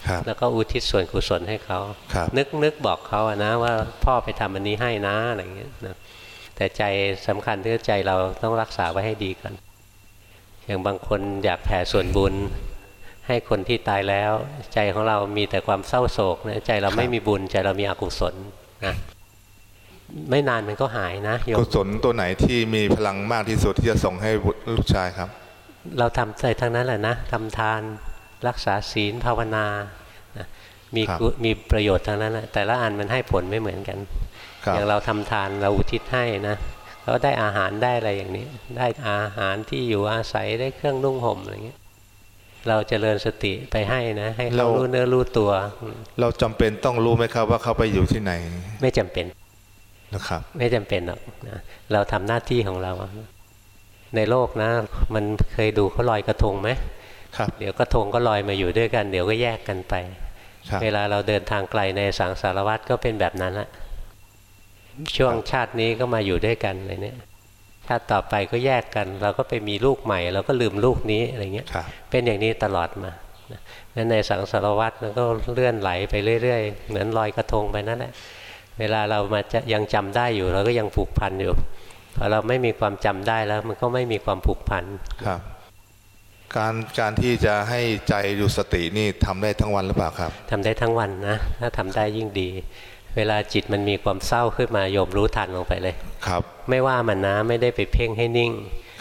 ครับแล้วก็อุทิศส่วนกุศลให้เขาครับนึกนึกบอกเขาอะนะว่าพ่อไปทำอันนี้ให้นะอะไรอย่างเงี้ยนะแต่ใจสำคัญที่ใจเราต้องรักษาไว้ให้ดีก่อน อย่างบางคนอยากแผ่ส่วนบุญ ให้คนที่ตายแล้ว ใจของเรามีแต่ความเศร้าโศกนะใจเราไม่มีบุญใจเรามีอกุศลนะไม่นานมันก็หายนะโยมกุศลตัวไหนที่มีพลังมากที่สุดที่จะส่งให้บุตรลูกชายครับ เราทำใจทั้งนั้นแหละนะทำทานรักษาศีลภาวนานะมีครับกุมีประโยชน์ทั้งนั้นแหละแต่ละอันมันให้ผลไม่เหมือนกันครับอย่างเราทำทานเราอุทิศให้นะ เราได้อาหารได้อะไรอย่างนี้ ได้อาหารที่อยู่อาศัยได้เครื่องนุ่งห่มอะไรเงี้ยเราจเจริญสติไปให้นะ ให้เขาเรารู้เนื้อรู้ตัวอืมเราจำเป็นต้องรู้ไหมครับว่าเขาไปอยู่ที่ไหน ไม่จำเป็นนะครับ ไม่จำเป็นหรอกนะเราทำหน้าที่ของเรา ในโลกนะ มันเคยดูเขาลอยกระทงไหมครับ เดี๋ยวกระทงก็ลอยมาอยู่ด้วยกัน เดี๋ยวก็แยกกันไปครับเวลาเราเดินทางไกลในสังสารวัฏก็เป็นแบบนั้นแหละ ช่วงชาตินี้ก็มาอยู่ด้วยกันอะไรเนี่ยชาติต่อไปก็แยกกัน เราก็ไปมีลูกใหม่ เราก็ลืมลูกนี้อะไรเงี้ยครับเป็นอย่างนี้ตลอดมางั้นในสังสารวัฏมันก็เลื่อนไหลไปเรื่อยๆ เหมือนลอยกระทงไปนั่นแหละเวลาเรามาจะยังจำได้อยู่ เราก็ยังผูกพันอยู่พอเราไม่มีความจำได้แล้ว มันก็ไม่มีความผูกพันครับ การการที่จะให้ใจอยู่สตินี่ทำได้ทั้งวันหรือเปล่าครับทำได้ทั้งวันนะถ้าทำได้ยิ่งดี เวลาจิตมันมีความเศร้าขึ้นมาโยมรู้ทันลงไปเลย ครับ ไม่ว่ามันนะไม่ได้ไปเพ่งให้นิ่ง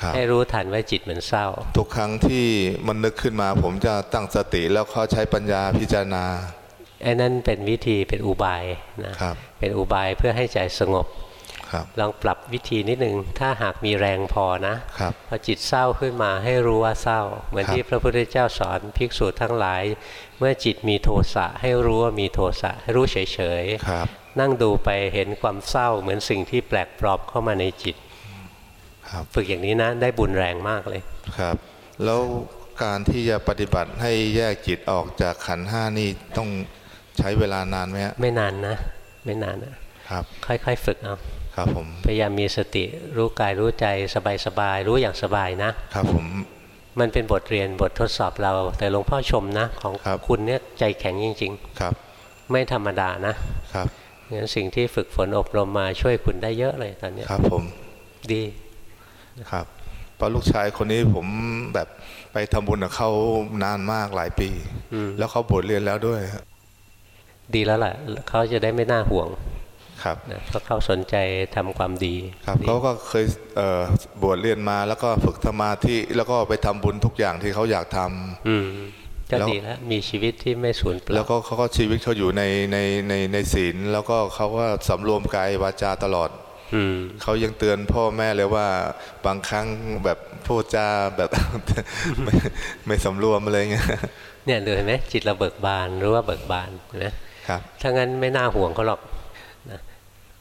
ครับให้รู้ทันว่าจิตมันเศร้า ทุกครั้งที่มันนึกขึ้นมาผมจะตั้งสติแล้วเขาใช้ปัญญาพิจารณาไอ้นั่นเป็นวิธีเป็นอุบายนะครับเป็นอุบายเพื่อให้ใจสงบครับ ลองปรับวิธีนิดหนึ่งถ้าหากมีแรงพอนะครับพอจิตเศร้าขึ้นมาให้รู้ว่าเศร้า เหมือนครับที่พระพุทธเจ้าสอนภิกษุทั้งหลาย เมื่อจิตมีโทสะให้รู้ว่ามีโทสะให้รู้เฉยครับๆนั่งดูไปเห็นความเศร้าเหมือนสิ่งที่แปลกปลอมเข้ามาในจิตครับฝึกอย่างนี้นะได้บุญแรงมากเลยครับ แล้วการที่จะปฏิบัติให้แยกจิตออกจากขันธ์ห้านี่ต้องใช้เวลานานไหมฮะไม่นานนะ ไม่นานนะครับ ค่อยๆ ฝึกเอา ครับผมพยายามมีสติรู้กายรู้ใจสบายๆรู้อย่างสบายนะครับผมมันเป็นบทเรียนบททดสอบเรา แต่หลวงพ่อชมนะ ของครับคุณเนี่ยใจแข็งจริงครับๆไม่ธรรมดานะครับงั้นสิ่งที่ฝึกฝนอบรมมาช่วยคุณได้เยอะเลยตอนเนี้ยครับผมดีครับเพราะลูกชายคนนี้ผมแบบไปทำบุญกับเขานานมากหลายปีอืมแล้วเขาบวชเรียนแล้วด้วยครับดีแล้วล่ะเขาจะได้ไม่น่าห่วง ครับนะเพราะเขาสนใจทำความดีครับดีเขาก็เคยเอ่อบวชเรียนมาแล้วก็ฝึกสมาธิแล้วก็ไปทำบุญทุกอย่างที่เขาอยากทำอืมก็แล้วดีแล้วมีชีวิตที่ไม่สูญเปแล้ล่าวก็เขาก็ชีวิตเขาอยู่ในในในในศีลแล้วก็เขาก็สำรวมกายวาจาตลอดอืมเขายังเตือนพ่อแม่เลยว่าบางครั้งแบบพูดจาแบบไม่ไม่สำรวมอะไรเงี้ยเนี่ยดูเห็นไหมจิตเราเบิกบานรู้ว่าเบิกบานเห็นไหมครับถ้างั้นไม่น่าห่วงเขาหรอกนะ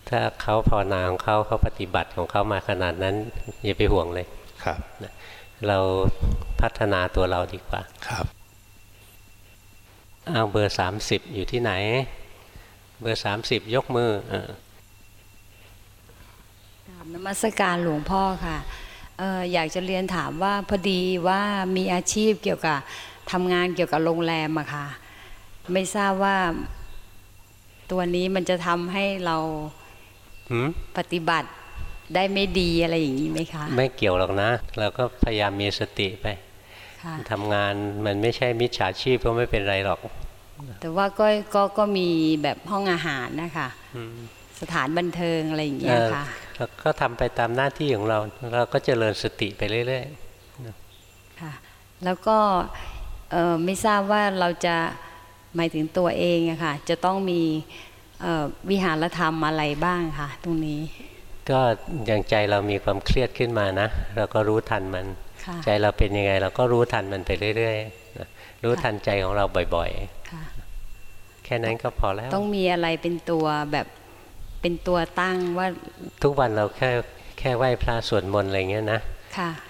ถ้าเขาภาวนาของเขาเขาปฏิบัติของเขามาขนาดนั้นอย่าไปห่วงเลยครับนะเราพัฒนาตัวเราดีกว่าครับเอาเบอร์สามสิบอยู่ที่ไหน เบอร์สามสิบยกมือเออกราบนมัสการหลวงพ่อค่ะเอ่ออยากจะเรียนถามว่าพอดีว่ามีอาชีพเกี่ยวกับทำงานเกี่ยวกับโรงแรมอะค่ะ ไม่ทราบว่าตัวนี้มันจะทำให้เราหืม ปฏิบัติได้ไม่ดีอะไรอย่างนี้ไหมคะ ไม่เกี่ยวหรอกนะ เราก็พยายามมีสติไปค่ะทำงานมันไม่ใช่มิจฉาชีพก็ไม่เป็นไรหรอก แต่ว่าก็ก็ก็มีแบบห้องอาหารนะคะอืมสถานบันเทิงอะไรอย่างเงี้เอยอค่ะเราก็ทำไปตามหน้าที่ของเรา เราก็เจริญสติไปเรื่อยค่ะแล้วก็เอ่อไม่ทราบว่าเราจะหมายถึงตัวเองอะค่ะจะต้องมีเอ่อ วิหารธรรมอะไรบ้างค่ะตรงนี้ๆก็อย่างใจเรามีความเครียดขึ้นมานะ เราก็รู้ทันมันค่ะใจเราเป็นยังไง เราก็รู้ทันมันไปเรื่อยๆนะรู้ทันใจของเราบ่อยค่ะๆแค่นั้นก็พอแล้ว ต้องมีอะไรเป็นตัวแบบเป็นตัวตั้งว่า ทุกวันเราแค่แค่ไหว้พระสวดมนต์อะไรเงี้ยนะค่ะ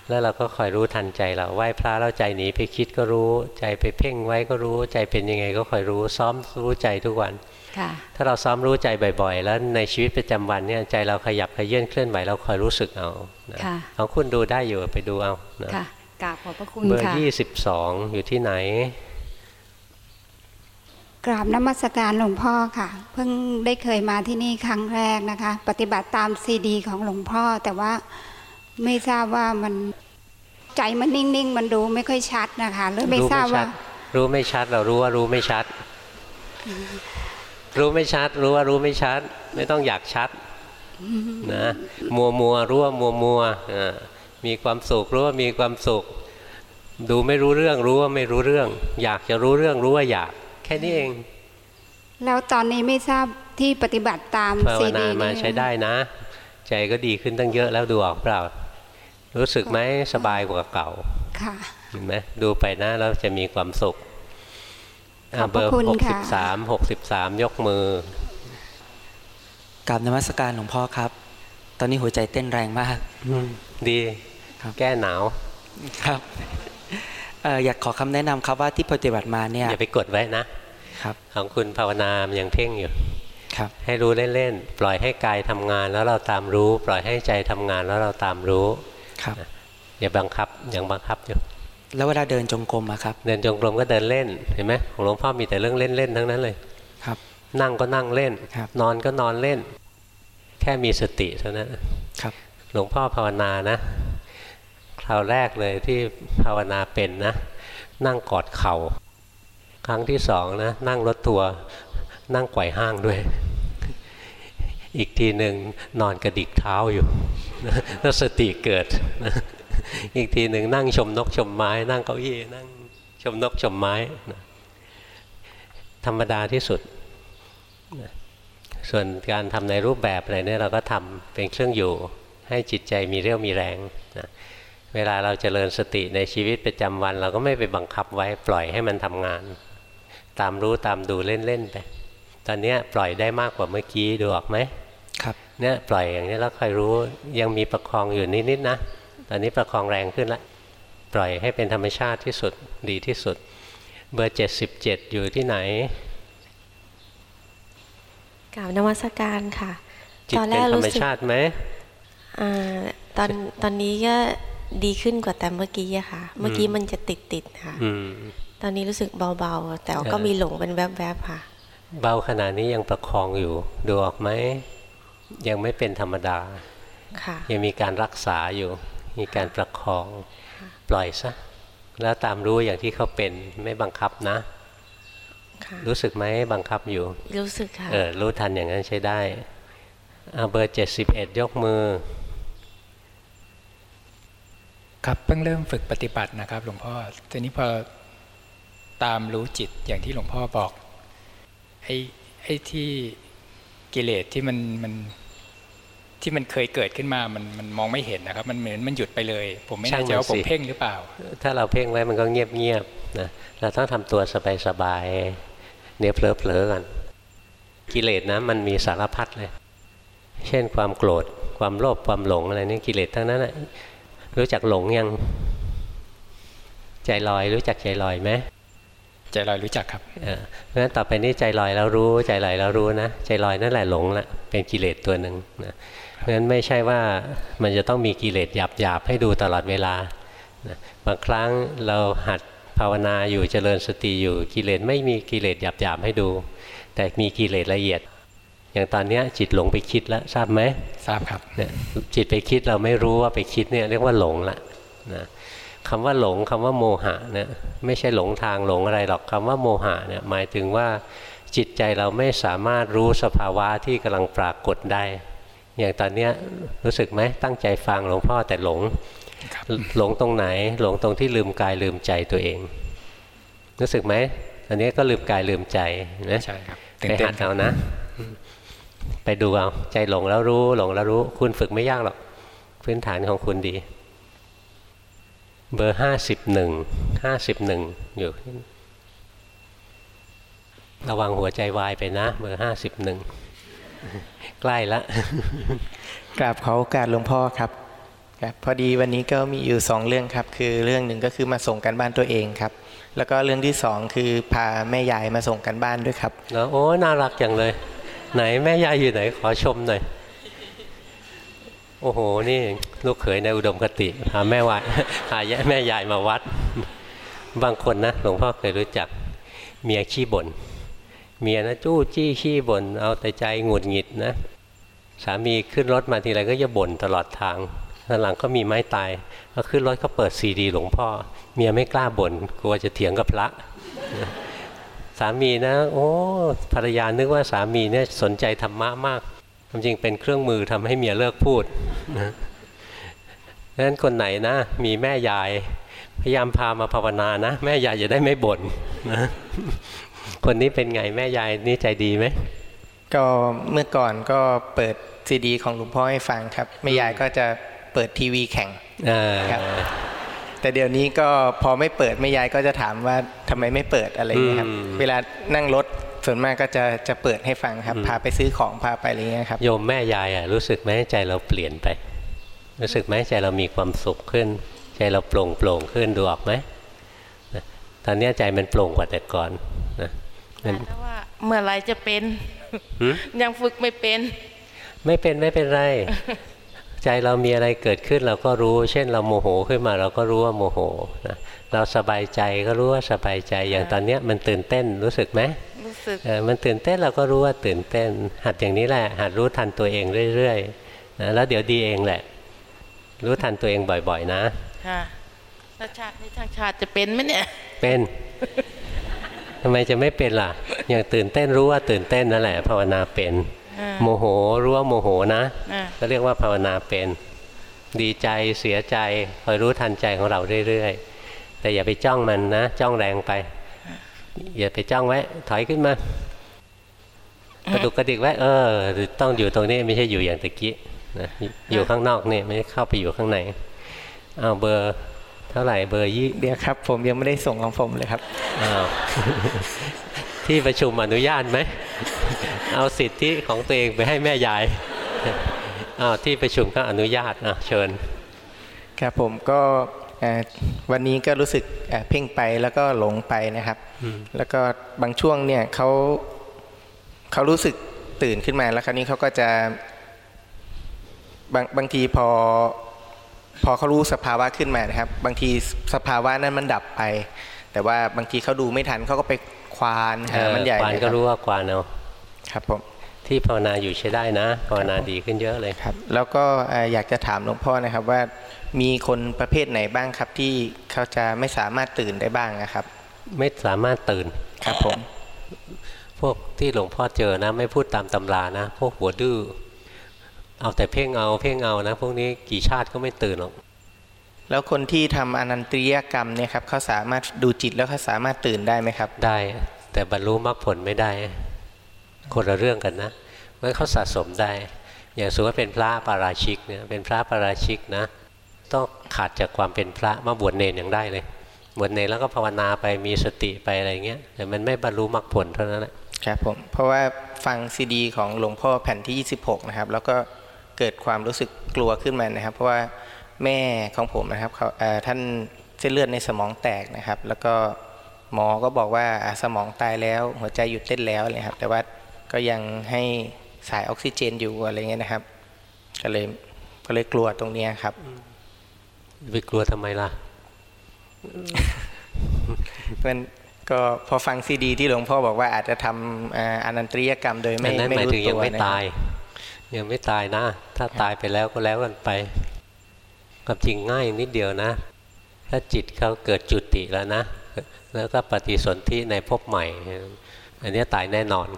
แล้วเราก็คอยรู้ทันใจเราไหว้พระแล้วใจหนีไปคิดก็รู้ ใจไปเพ่งไว้ก็รู้ใจเป็นยังไงก็คอยรู้ซ้อมรู้ใจทุกวันค่ะถ้าเราซ้อมรู้ใจบ่อยๆ แล้วในชีวิตประจำวันเนี่ยใจเราขยับขยื่นเคลื่อนไหวเราคอยรู้สึกเอานะค่ะของคุณดูได้อยู่ไปดูเอานะค่ะกราบขอบพระคุณเบอร์ค่ะยี่สิบสองอยู่ที่ไหนกราบนมัสการหลวงพ่อค่ะ เพิ่งได้เคยมาที่นี่ครั้งแรกนะคะ ปฏิบัติตามซีดี ของหลวงพ่อ แต่ว่า ไม่ทราบว่ามันใจมันนิ่งๆ มันดูไม่ค่อยชัดนะคะเลยไม่รู้ทราไม่บชัว่าดรู้ไม่ชัดเรารู้ว่ารู้ไม่ชัด รู้ไม่ชัด รู้ว่ารู้ไม่ชัด ไม่ต้องอยากชัดนะมัวมัวรู้ว่ามัวมัวอ่ามีความสุขรู้ว่ามีความสุข ดูไม่รู้เรื่องรู้ว่าไม่รู้เรื่อง อยากจะรู้เรื่องรู้ว่าอยาก แค่นี้เอง แล้วตอนนี้ไม่ทราบที่ปฏิบัติตามภาวซีนาดีมาใช้ได้นะ ใจก็ดีขึ้นตั้งเยอะแล้วดูออกเปล่า รู้สึกไหมสบายกว่าเก่า ค่ะเห็นไหมดูไปนะแล้วจะมีความสุขอะขอบพเบอระร์คุณหกค่ะสิบสามหกสิบสามยกมือกราบนมัสการหลวงพ่อครับ ตอนนี้หัวใจเต้นแรงมากดีแก้หนาวครับเอ่ออยากขอคำแนะนำครับว่าที่ปฏิบัติมาเนี่ยอย่าไปกดไว้นะครับของคุณภาวนามันยังเพ่งอยู่ครับ ให้รู้เล่นๆปล่อยให้กายทำงานแล้วเราตามรู้ ปล่อยให้ใจทำงานแล้วเราตามรู้ ครับอย่าบังคับยังบังคับอยู่แล้วเวลาเดินจงกรมอะครับ เดินจงกรมก็เดินเล่นเห็นไหมของหลวงพ่อมีแต่เรื่องเล่นๆทั้งนั้นเลยครับ นั่งก็นั่งเล่นครับนอนก็นอนเล่น แค่มีสติเท่านั้นครับ หลวงพ่อภาวนานะคราวแรกเลยที่ภาวนาเป็นนะ นั่งกอดเขา่า ครั้งที่สองนะ นั่งรถทัวร์นั่งไกว่ห้างด้วย อีกทีหนึ่งนอนกระดิกเท้าอยู่ แล้วสติเกิดอีกทีหนึ่งนั่งชมนกชมไม้ นั่งเก้าอี้นั่งชมนกชมไม้ธรรมดาที่สุด ส่วนการทำในรูปแบบอะไรเนี่ยเราก็ทำเป็นเครื่องอยู่ ให้จิตใจมีเรี่ยวมีแรงนะเวลาเราจเจริญสติในชีวิตประจำวัน เราก็ไม่ไปบังคับไว้ปล่อยให้มันทำงาน ตามรู้ตามดูเล่นๆไป ตอนนี้ปล่อยได้มากกว่าเมื่อกี้ดูออกไหม เนี่ยปล่อยอย่างนี้แล้วค่อยรู้ยังมีประคองอยู่นิดๆนะตอนนี้ประคองแรงขึ้นละปล่อยให้เป็นธรรมชาติที่สุดดีที่สุด เบอร์77อยู่ที่ไหนกล่าวนมัสการค่ะจิตตอนแรเป็นกธรรู้รมสึกชาติไหมอ่าตอนตอนนี้ก็ดีขึ้นกว่าแต่เมื่อกี้อะค่ะ เมื่อกี้มันจะติดติดๆค่ะอืมตอนนี้รู้สึกเบาๆ แต่ว่าเออก็มีหลงเป็นแวบๆค่ะ เบาขนาดนี้ยังประคองอยู่ดูออกไหม ยังไม่เป็นธรรมดาค่ะยังมีการรักษาอยู่ มีการประคองปล่อยซะแล้วตามรู้อย่างที่เขาเป็นไม่บังคับนะค่ะรู้สึกไหมบังคับอยู่ รู้สึกค่ะเออรู้ทันอย่างนั้นใช้ได้เอาเบอร์71ยกมือ ครับเพิ่งเริ่มฝึกปฏิบัตินะครับ หลวงพ่อทีนี้พอตามรู้จิตอย่างที่หลวงพ่อบอกไอ้ไอ้ที่กิเลสที่มันมัน ที่มันเคยเกิดขึ้นมามันมันมองไม่เห็นนะครับ มันเหมือนมันหยุดไปเลย ผมไม่แน่ใจว่าผมเพ่งหรือเปล่า ถ้าเราเพ่งไว้มันก็เงียบเงียบๆนะเราต้องทำตัวสบายๆเนี่ยเผลอๆกันกิเลสนะมันมีสารพัดเลย เช่นความโกรธความโลภความหลงอะไรนี่กิเลสทั้งนั้นนะรู้จักหลงยัง ใจลอยรู้จักใจลอยไหม ใจลอยรู้จักครับเออเพราะฉะนั้นต่อไปนี้ใจลอยแล้วรู้ใจลอยแล้วรู้นะใจลอยนั่นแหละหลงละเป็นกิเลสตัวหนึ่งนะเพราะฉะนั้นไม่ใช่ว่ามันจะต้องมีกิเลสหยาบๆให้ดูตลอดเวลานะบางครั้งเราหัดภาวนาอยู่เจริญสติอยู่กิเลสไม่มีกิเลสหยาบๆให้ดู แต่มีกิเลสละเอียด อย่างตอนเนี้ยจิตหลงไปคิดแล้วทราบไหมทราบครับเนี่ยจิตไปคิดเราไม่รู้ว่าไปคิดเนี่ยเรียกว่าหลงละนะ คำว่าหลงคำว่าโมหะเนี่ยไม่ใช่หลงทางหลงอะไรหรอกคำว่าโมหะเนี่ยหมายถึงว่าจิตใจเราไม่สามารถรู้สภาวะที่กำลังปรากฏได้ อย่างตอนเนี้ยรู้สึกไหมตั้งใจฟังหลวงพ่อแต่หลง หลงตรงไหน หลงตรงที่ลืมกายลืมใจตัวเอง รู้สึกไหมตอนนี้ก็ลืมกายลืมใจนะใช่ครับไปหัดเอานะ ไปดูเอาใจหลงแล้วรู้หลงแล้วรู้ คุณฝึกไม่ยากหรอก พื้นฐานของคุณดี เบอร์ห้าสิบหนึ่งห้าสิบหนึ่งอยู่ ระวังหัวใจวายไปนะ เบอร์ห้าสิบหนึ่งใกล้ละกราบขอโอกาสหลวงพ่อครับครับพอดีวันนี้ก็มีอยู่สองเรื่องครับ คือเรื่องหนึ่งก็คือมาส่งกันบ้านตัวเองครับ แล้วก็เรื่องที่สองคือพาแม่ยายมาส่งกันบ้านด้วยครับแล้วโอ้น่ารักจังเลย ไหนแม่ยายอยู่ไหนขอชมหน่อย โอ้โห นี่ลูกเขยในอุดมคติพาแม่วายพาแม่ยายมาวัด บางคนนะหลวงพ่อเคยรู้จัก เมียขี้บ่นเมียนะจู้จี้ขี้บ่นเอาแต่ใจหงุดหงิดนะ สามีขึ้นรถมาทีไรก็จะบ่นตลอดทางตอนหลังก็มีไม้ตายพอขึ้นรถก็เปิดซีดีหลวงพ่อ เมียไม่กล้าบน่นกลัวจะเถียงกับพระสามีนะ โอ้ภรรยานึกว่าสามีเนี่ยสนใจธรรมะมาก ความจริงเป็นเครื่องมือทำให้เมียเลิกพูดนะดังนั้นคนไหนนะ มีแม่ยาย พยายามพามาภาวนานะ แม่ยายจะได้ไม่บ่นนะคนนี้เป็นไงแม่ยายนี่ใจดีไหมก็เมื่อก่อนก็เปิดซีดี ของหลวงพ่อให้ฟังครับแม่ยายก็จะเปิดทีวีแข่งครับแต่เดี๋ยวนี้ก็พอไม่เปิดแม่ยายก็จะถามว่าทำไมไม่เปิดอะไรอย่างเงี้ยครับอืมเวลานั่งรถ ส่วนมากก็จะจะเปิดให้ฟังครับ พาไปซื้อของพาไปอะไรเงี้ยครับโยมแม่ยายอะรู้สึกไหมใจเราเปลี่ยนไป รู้สึกไหมใจเรามีความสุขขึ้น ใจเราโปร่งโปร่งขึ้นดูออกไหมนะตอนเนี้ยใจมันโปร่งกว่าแต่ก่อนนะมันแต่ว่าเมื่อไหรจะเป็นหืมยังฝึกไม่เป็น ไม่เป็นไม่เป็นไร ใจเรามีอะไรเกิดขึ้นเราก็รู้ เช่นเราโมโหขึ้นมาเราก็รู้ว่าโมโหนะเราสบายใจก็รู้ว่าสบายใจอย่างตอนเนี้ยมันตื่นเต้นรู้สึกไหมรู้สึกเออมันตื่นเต้นเราก็รู้ว่าตื่นเต้น หัดอย่างนี้แหละ หัดรู้ทันตัวเองเรื่อยๆนะแล้วเดี๋ยวดีเองแหละ รู้ทันตัวเองบ่อยๆนะค่ะแล้วชาตินี้ทางชาติจะเป็นไหมเนี่ยเป็นทำไมจะไม่เป็นล่ะ อย่างตื่นเต้นรู้ว่าตื่นเต้นนั่นแหละภาวนาเป็นอ่า โมโหรู้ว่าโมโหนะอ่าก็เรียกว่าภาวนาเป็นดีใจเสียใจคอยรู้ทันใจของเราเรื่อยๆ แต่อย่าไปจ้องมันนะ จ้องแรงไป อย่าไปจ้องไว้ ถอยขึ้นมากระดุกกระดิกไว้ เออ ต้องอยู่ตรงนี้ไม่ใช่อยู่อย่างตะกี้นะอยู่ข้างนอกนี่ไม่ได้เข้าไปอยู่ข้างในเอาเบอร์เท่าไหร่เบอร์ยี่เดี๋ยวครับ ผมยังไม่ได้ส่งของผมเลยครับอ้าว ที่ประชุมอนุญาตไหม เอาสิทธิของตัวเองไปให้แม่ยายอ้าวที่ประชุมก็อนุญาตอะเชิญ ครับผมก็เอ่อวันนี้ก็รู้สึกเอ่อเพ่งไปแล้วก็หลงไปนะครับอืมแล้วก็บางช่วงเนี่ยเขาเขารู้สึกตื่นขึ้นมาแล้วคราวนี้เขาก็จะบางบางทีพอพอเขารู้สภาวะขึ้นมานะครับ บางทีสภาวะนั้นมันดับไป แต่ว่าบางทีเขาดูไม่ทันเขาก็ไป ควานหามันใหญ่ควานเลยก็ครับรู้ว่าควานเอาครับผมที่ภาวนาอยู่ใช้ได้นะภาวนาดีขึ้นเยอะเลยครับ แล้วก็เอ่ออยากจะถามหลวงพ่อนะครับว่ามีคนประเภทไหนบ้างครับ ที่เขาจะไม่สามารถตื่นได้บ้างนะครับ ไม่สามารถตื่นครับผม พวกที่หลวงพ่อเจอนะ ไม่พูดตามตำรานะ พวกหัวดื้อเอาแต่เพ่งเอาเพ่งเอานะ พวกนี้กี่ชาติก็ไม่ตื่นหรอก แล้วคนที่ทำอนันตริยกรรมเนี่ยครับเขาสามารถดูจิตแล้วเขาสามารถตื่นได้ไหมครับ ได้ แต่บรรลุมรรคผลไม่ได้ คนละเรื่องกันนะเมื่อเขาสะสมได้ อย่างสมมติว่าเป็นพระปาราชิกเนี่ยเป็นพระปาราชิกนะ ต้องขาดจากความเป็นพระมาบวชเนรอย่างได้เลยบวชเนรแล้วก็ภาวนาไปมีสติไปอะไรเงี้ยแต่มันไม่บรรลุมรรคผลเท่านั้นแหละครับผมเพราะว่าฟังซีดี ของหลวงพ่อแผ่นที่ 26 นะครับ แล้วก็เกิดความรู้สึกกลัวขึ้นมานะครับ เพราะว่า แม่ของผมนะครับเขาเอ่อท่านเส้นเลือดในสมองแตกนะครับ แล้วก็หมอก็บอกว่าอ่าสมองตายแล้ว หัวใจหยุดเต้นแล้วเลยครับ แต่ว่าก็ยังให้สายออกซิเจนอยู่อะไรเงี้ยนะครับ ก็เลยก็เลยกลัวตรงเนี้ยครับไปกลัวทำไมล่ะมันก็พอฟังซีดี ที่หลวงพ่อบอกว่าอาจจะทำอ่าอนันตริยกรรมโดยไม่อันนั้นไม่หมายรู้ถึงตัยังวไม่นะครับตาย ยังไม่ตายนะ ถ้าตายไปแล้วก็แล้วกันไป กับจริงง่ายนิดเดียวนะ ถ้าจิตเขาเกิดจุติแล้วนะ แล้วก็ปฏิสนธิในภพใหม่ อันนี้ตายแน่นอน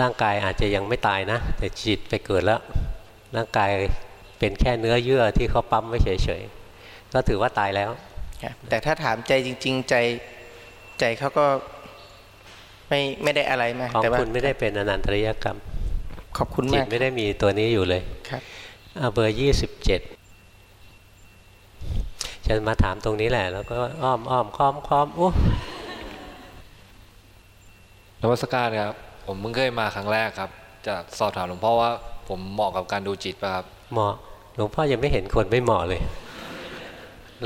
ร่างกายอาจจะยังไม่ตายนะ แต่จิตไปเกิดแล้ว ร่างกายเป็นแค่เนื้อเยื่อที่เขาปั๊มไว้เฉยๆ ก็ถือว่าตายแล้วครับแต่ถ้าถามใจจริง ๆ ใจใจเขาก็ไม่ไม่ได้อะไรมากของแต่ว่าคุณไม่ได้เป็นอนันตริยกรรม ขอบคุณจิมาตกไม่ได้มีตัวนี้อยู่เลย ครับเอาเบอร์ยี่สิบเจ็ด จะมาถามตรงนี้แหละ แล้วก็อ้อมอ้อมค้อมค้อมโอ้นวัตการครับ ผมเพิ่งเคยมาครั้งแรกครับ จะสอบถามหลวงพ่อว่า ผมเหมาะกับการดูจิตป่ะครับ เหมาะ หลวงพ่อยังไม่เห็นคนไม่เหมาะเลย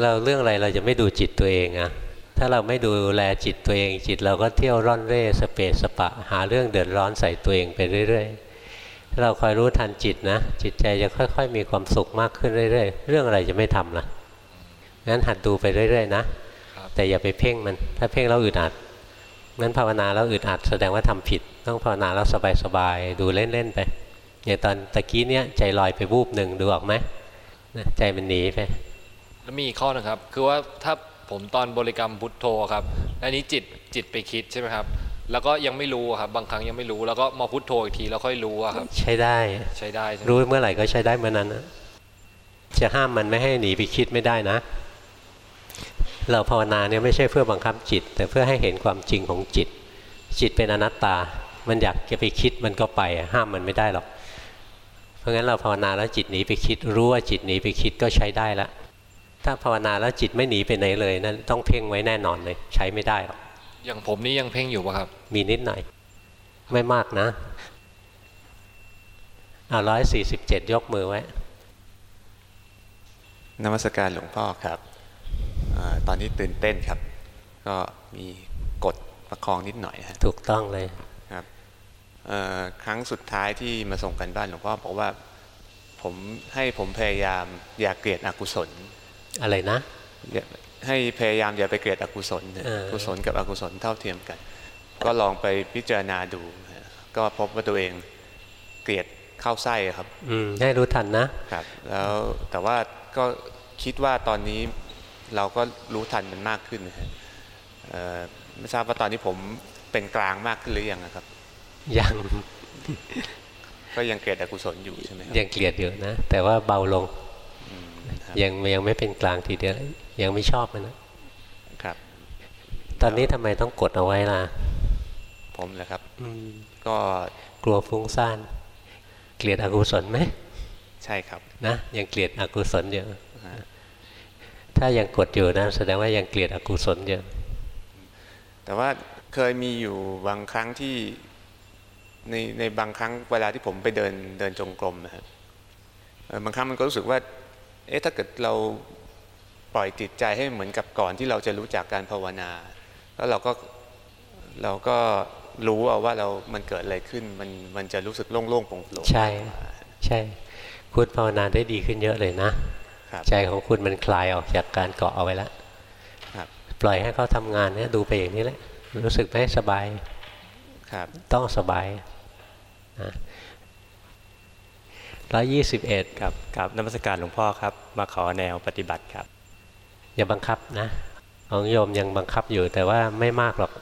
เราเรื่องอะไรเราจะไม่ดูจิตตัวเองอะถ้าเราไม่ดูแลจิตตัวเอง จิตเราก็เที่ยวร่อนเร่สเปสสปะ หาเรื่องเดือดร้อนใส่ตัวเองไปเรื่อยๆถ้าเราคอยรู้ทันจิตนะ จิตใจจะค่อย ๆ มีความสุขมากขึ้นเรื่อยๆ เรื่องอะไรจะไม่ทำล่ะ งั้นหัดดูไปเรื่อยๆนะแต่อย่าไปเพ่งมัน ถ้าเพ่งแล้วอึดอัดงั้นภาวนาแล้วอึดอัดแสดงว่าทำผิด ต้องภาวนาแล้วสบายๆดูเล่นๆไปอย่างตอนตะกี้เนี้ยใจลอยไปวูบหนึ่งดูออกไหมใจมันหนีไปแล้วมีอีกข้อหนึงครับ คือว่าถ้าผมตอนบริกรรมพุทโธครับอันนี้จิตจิตไปคิดใช่ไหมครับ แล้วก็ยังไม่รู้อะครับบางครั้งยังไม่รู้แล้วก็มาพุทโธอีกทีแล้วค่อยรู้อะครับ ใช้ได้ใช้ได้ใช่ไหมรู้เมื่อไหร่ก็ใช้ได้เมื่อนั้นนะจะห้ามมันไม่ให้หนีไปคิดไม่ได้นะ เราภาวนาเนี่ยไม่ใช่เพื่อบังคับจิต แต่เพื่อให้เห็นความจริงของจิต จิตเป็นอนัตตา มันอยากจะไปคิดมันก็ไปห้ามมันไม่ได้หรอก เพราะงั้นเราภาวนาแล้วจิตหนีไปคิด รู้ว่าจิตหนีไปคิดก็ใช้ได้ละถ้าภาวนาแล้วจิตไม่หนีไปไหนเลยนั่นต้องเพ่งไว้แน่นอนเลย ใช้ไม่ได้หรอกอย่างผมนี่ยังเพ่งอยู่ปะครับ มีนิดหน่อย ไม่มากนะเอาร้อยสี่สิบเจ็ดยกมือไว้นมัสการหลวงพ่อครับอา ตอนนี้ตื่นเต้นครับ ก็มีกดประคองนิดหน่อยฮะถูกต้องเลยครับเอ่อครั้งสุดท้ายที่มาส่งกันบ้านหลวงพ่อบอกว่าผมให้ผมพยายามอย่าเกลียดอกุศล อะไรนะอย่าให้พยายามอย่าไปเกลียดอกุศลนะเออกุศลกับอกุศลเท่าเทียมกัน ก็ลองไปพิจารณาดูฮะก็พบว่าตัวเองเกลียดเข้าไส้ครับ อืมให้รู้ทันนะครับ แล้วแต่ว่าก็คิดว่าตอนนี้ เราก็รู้ทันมันมากขึ้นนะฮะเอ่อไม่ทราบว่าตอนนี้ผมเป็นกลางมากขึ้นหรือยังนะครับ ยังก็ยังเกลียดอกุศลอยู่ใช่ไหมครับยังเกลียดอยู่นะ แต่ว่าเบาลงครับยังยังไม่เป็นกลางทีเดียวยังไม่ชอบมันนะครับ ตอนนี้ทำไมต้องกดเอาไว้ล่ะ ผมนะครับ อืมก็กลัวฟุ้งซ่าน เกลียดอกุศลไหมใช่ครับนะยังเกลียดอกุศลอยู่ ถ้ายังกดอยู่นะแสดงว่ายังเกลียดอกุศลอยู่แต่ว่าเคยมีอยู่บางครั้งที่ในในบางครั้งเวลาที่ผมไปเดินเดินจงกรมนะครับเอ่อบางครั้งมันก็รู้สึกว่า เอ๊ะถ้าเกิดเราปล่อยจิตใจให้เหมือนกับก่อนที่เราจะรู้จักการภาวนา แล้วเราก็เราก็รู้เอาว่าเรา มันเกิดอะไรขึ้น มันมันจะรู้สึกโล่งๆโปร่งๆใช่ ใช่ คุณภาวนาได้ดีขึ้นเยอะเลยนะครับ ใจของคุณมันคลายออกจากการเกาะเอาไว้แล้วครับปล่อยให้เขาทำงานเนี่ยดูไปอย่างนี้แหละรู้สึกไหมสบายครับต้องสบายร้อยยี่สิบเอ็ดครับกับนมัสการหลวงพ่อครับ มาขอแนวปฏิบัติครับ อย่าบังคับนะของโยมยังบังคับอยู่แต่ว่าไม่มากหรอก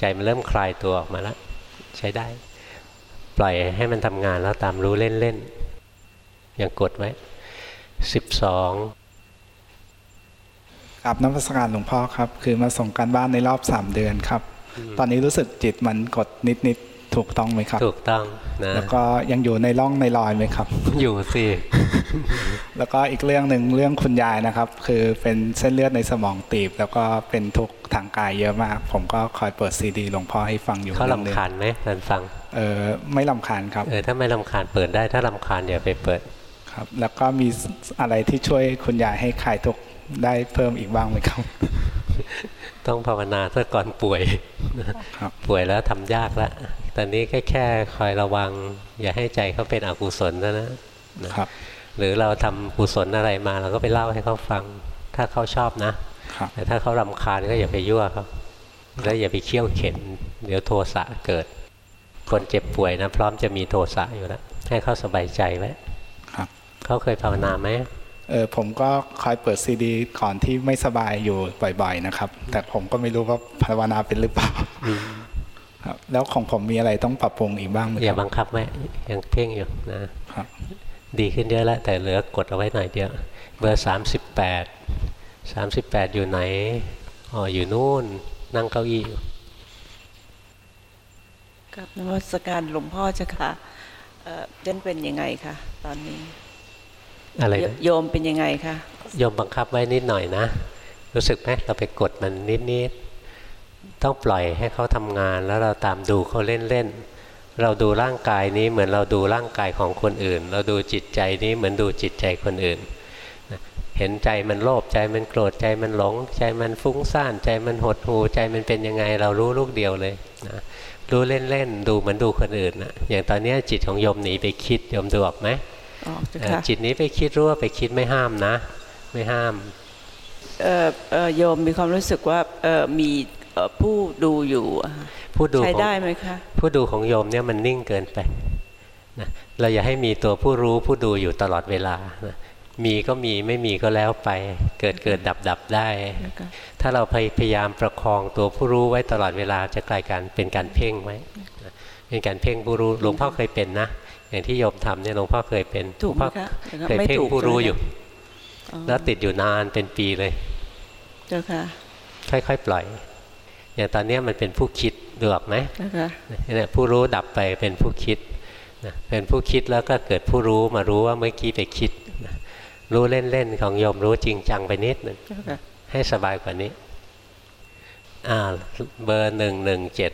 ใจมันเริ่มคลายตัวออกมาแล้วใช้ได้ ปล่อยให้มันทำงานแล้วตามรู้เล่นๆอย่างกดไว้ สิบสองกับน้ำพัสการหลวงพ่อครับ คือมาส่งการบ้านในรอบสามเดือนครับ ตอนนี้รู้สึกจิตมันกดนิดๆถูกต้องไหมครับ ถูกต้องนะแล้วก็ยังอยู่ในร่องในรอยไหมครับ อยู่สิแล้วก็อีกเรื่องหนึ่งเรื่องคุณยายนะครับ คือเป็นเส้นเลือดในสมองตีบ แล้วก็เป็นทุกข์ทางกายเยอะมาก ผมก็คอยเปิดซีดีหลวงพ่อให้ฟังอยู่เขารื่องหนึ่งลำคาญไหมการฟังเออไม่ลำคาญครับเออถ้าไม่ลำคาญเปิดได้ถ้าลำคาญอย่าไปเปิด ครับ แล้วก็มีอะไรที่ช่วยคุณยายให้คลายทุกข์ได้เพิ่มอีกบ้างไหมครับ ต้องภาวนาซะก่อนป่วยป่วยแล้วทำยากแล้วตอนนี้แค่แค่คอยระวัง อย่าให้ใจเขาเป็นอกุศลนะนะครับ หรือเราทำกุศลอะไรมาเราก็ไปเล่าให้เขาฟัง ถ้าเขาชอบนะครับแต่ถ้าเขารำคาญก็อย่าไปยั่วเขาแล้วอย่าไปเคี่ยวเข็น เดี๋ยวโทสะเกิด คนเจ็บป่วยนะพร้อมจะมีโทสะอยู่แล้วให้เขาสบายใจไว้ครับ เขาเคยภาวนาไหมเออผมก็คอยเปิดซีดีก่อนที่ไม่สบายอยู่บ่อย ๆนะครับ แต่ผมก็ไม่รู้ว่าภาวนาเป็นหรือเปล่าครับแล้วของผมมีอะไรต้องปรับปรุงอีกบ้างไหมอย่าครับบังคับไว้ยังเพ่งอยู่นะครับดีขึ้นเยอะแล้วแต่เหลือกดเอาไว้หน่อยเดียวเบอร์สามสิบแปดสามสิบแปดอยู่ไหนอ๋ออยู่นู่น นั่งเก้าอี้อยู่กับนวัตการหลวงพ่อเจ้าค่ะเอ่อเด่นเป็นยังไงคะตอนนี้ อะไรโยนะโยมเป็นยังไงคะโยมบังคับไว้นิดหน่อยนะ รู้สึกไหมเราไปกดมันนิดนิดๆต้องปล่อยให้เขาทำงานแล้วเราตามดูเขาเล่นเล่นๆเราดูร่างกายนี้เหมือนเราดูร่างกายของคนอื่น เราดูจิตใจนี้เหมือนดูจิตใจคนอื่นนะเห็นใจมันโลภใจมันโกรธใจมันหลง ใจมันฟุ้งซ่านใจมันหดหูใจมันเป็นยังไง เรารู้ลูกเดียวเลยนะรู้เล่นๆดูเหมือนดูคนอื่นนะอย่างตอนเนี้ยจิตของโยมหนีไปคิดโยมดูออกไหม อ๋อเจ้าเอ่อค่ะจิตนี้ไปคิดรู้ว่าไปคิดไม่ห้ามนะ ไม่ห้ามเอ่อเอ่อโยมมีความรู้สึกว่าเอ่อมีเอ่อผู้ดูอยู่อะค่ะผู้ดูใช้ของได้ไหมคะผู้ดูของโยมเนี่ยมันนิ่งเกินไปนะเราอย่าให้มีตัวผู้รู้ผู้ดูอยู่ตลอดเวลานะมีก็มีไม่มีก็แล้วไป เกิดเกิดดับดับได้ ถ้าเราพยายามประคองตัวผู้รู้ไว้ตลอดเวลาจะกลายการเป็นการเพ่งไว้นะเป็นการเพ่งผู้รู้หลวงพ่อเคยเป็นนะ อย่างที่โยมทำเนี่ยหลวงพ่อเคยเป็นถูกไหมหลวงพ่อคะอย่างนั้นเคยไม่เพ่งถูกผู้รู้ใช่ไหมอยู่อ๋อแล้วติดอยู่นานเป็นปีเลย เจ้าค่ะ ค่อยๆปล่อยอย่างตอนเนี้ยมันเป็นผู้คิดดูออกไหมเจ้าค่ะเนี่ยผู้รู้ดับไปเป็นผู้คิดนะเป็นผู้คิดแล้วก็เกิดผู้รู้มารู้ว่าเมื่อกี้ไปคิดนะรู้เล่นๆของโยมรู้จริงจังไปนิดหนึ่งเจ้าค่ะให้สบายกว่านี้อ่าเบอร์หนึ่งหนึ่งเจ็ด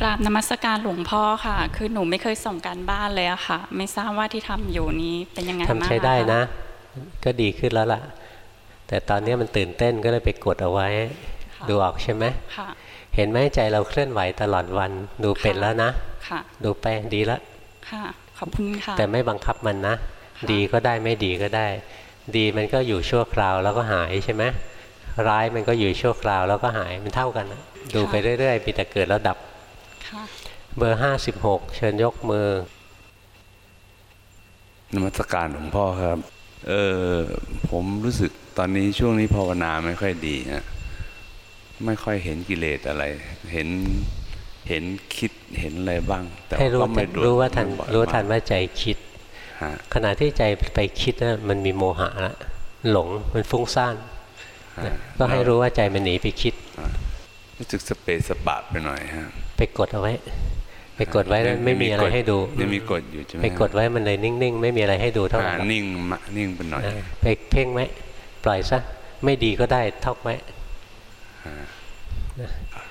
กราบนมัสการหลวงพ่อค่ะ คือหนูไม่เคยส่งการบ้านเลยอะค่ะ ไม่ทราบว่าที่ทำอยู่นี้เป็นยังไงบ้างทำใช้ได้นะ ก็ดีขึ้นแล้วล่ะ แต่ตอนนี้มันตื่นเต้นก็เลยไปกดเอาไว้ ดูออกใช่ไหมค่ะเห็นไหมใจเราเคลื่อนไหวตลอดวันดูเป็นแล้วนะค่ะดูไปดีแล้วค่ะขอบคุณค่ะ แต่ไม่บังคับมันนะ ดีก็ได้ไม่ดีก็ได้ ดีมันก็อยู่ชั่วคราวแล้วก็หายใช่ไหมร้ายมันก็อยู่ชั่วคราวแล้วก็หายมันเท่ากันนะดูไปเรื่อยๆมีแต่เกิดแล้วดับ ค่ะเบอร์ห้าสิบหกเชิญยกมือนมัสการหลวงพ่อครับ เออผมรู้สึกตอนนี้ช่วงนี้ภาวนาไม่ค่อยดีฮะไม่ค่อยเห็นกิเลสอะไร เห็นเห็นคิดเห็นอะไรบ้าง แต่ให้รู้ก็ไม่ทันด่รู้ว่าทันไม่บ่อยรู้มกทันว่าใจคิดฮะขณะที่ใจไปคิดนะมันมีโมหะละหลงมันฟุ้งซ่านนะก็ให้รู้ว่าใจมันหนีไปคิดรู้สึกสเปซสปะไปหน่อยฮะ ไปกดเอาไว้ ไปกดไว้แล้วไม่มีอะไรให้ดูยังมีกฎอยู่ใช่ไหมไปกดไว้มันเลยนิ่งๆ ไม่มีอะไรให้ดูเท่าไหร่อ่าหรอกนิ่งมะนิ่งไปหน่อยนะไปเพ่งไหมปล่อยซะไม่ดีก็ได้เท่าไหม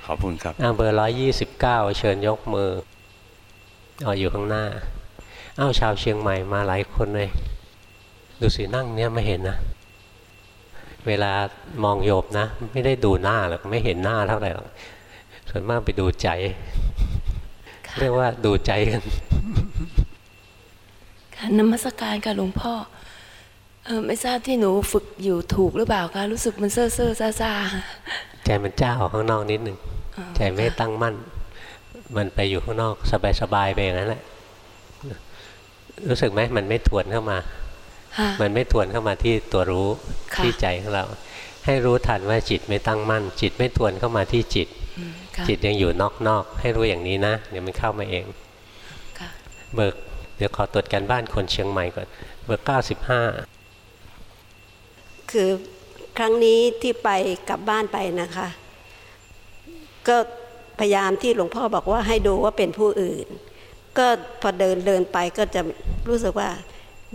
ขอบคุณครับอ้าวเบอร์ร้อยยี่สิบเก้าเชิญยกมืออ๋ออยู่ข้างหน้าอ้าวชาวเชียงใหม่มาหลายคนเลย ดูสินั่งเนี่ยไม่เห็นนะ เวลามองโยบนะ ไม่ได้ดูหน้าหรอกไม่เห็นหน้าเท่าไหร่หรอก ส่วนมากไปดูใจ เรียกว่าดูใจกันค่ะนมัสการค่ะหลวงพ่อเออไม่ทราบที่หนูฝึกอยู่ถูกหรือเปล่าคะรู้สึกมันเซ่อเซ่อซาซาใจมันจ้าออกข้างนอกนิดหนึ่งใจไม่ตั้งมั่น มันไปอยู่ข้างนอก สบายๆไปอย่างนั้นแหละรู้สึกไหมมันไม่ทวนเข้ามาค่ะมันไม่ทวนเข้ามาที่ตัวรู้ค่ะที่ใจของเรา ให้รู้ทันว่าจิตไม่ตั้งมั่น จิตไม่ทวนเข้ามาที่จิตอืมค่ะ จิตยังอยู่นอกๆให้รู้อย่างนี้นะเดี๋ยวมันเข้ามาเองค่ะเบิกเดี๋ยวขอตรวจการบ้านคนเชียงใหม่ก่อนเบอร์เก้าสิบห้าคือครั้งนี้ที่ไปกลับบ้านไปนะคะ ก็พยายามที่หลวงพ่อบอกว่าให้ดูว่าเป็นผู้อื่น ก็พอเดินเดินไปก็จะรู้สึกว่า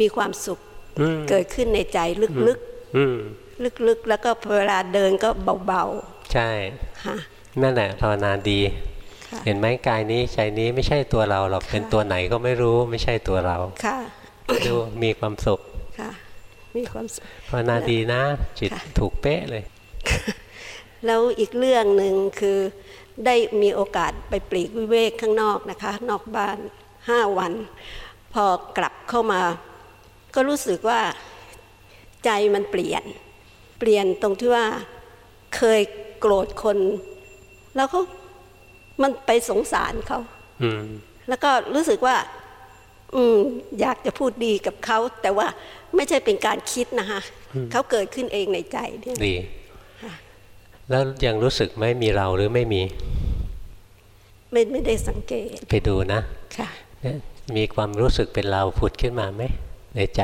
มีความสุขอืมเกิดขึ้นในใจลึกอืมๆลึกๆ แล้วก็เวลาเดินก็เบาใช่ๆค่ะ นั่นแหละภาวนาดีค่ะเห็นไหมกายนี้ใจนี้ไม่ใช่ตัวเราหรอกเป็นตัวไหนก็ไม่รู้ไม่ใช่ตัวเราค่ะดูมีความสุขค่ะมีความสุขภาวนาดีนะ จิตถูกเป๊ะเลย แล้วอีกเรื่องหนึ่งคือได้มีโอกาสไปปลีกวิเวกข้างนอกนะคะ นอกบ้านห้าวัน พอกลับเข้ามา ก็รู้สึกว่าใจมันเปลี่ยน เปลี่ยนตรงที่ว่าเคยโกรธคน แล้วก็มันไปสงสารเขาอืมแล้วก็รู้สึกว่า อืมอยากจะพูดดีกับเขา แต่ว่าไม่ใช่เป็นการคิดนะคะอืมเขาเกิดขึ้นเองในใจเนี่ยดีแล้วยังรู้สึกไหมมีเราหรือไม่มี ไม่ไม่ได้สังเกต ไปดูนะค่ะเนี่ยมีความรู้สึกเป็นเราผุดขึ้นมาไหมในใจ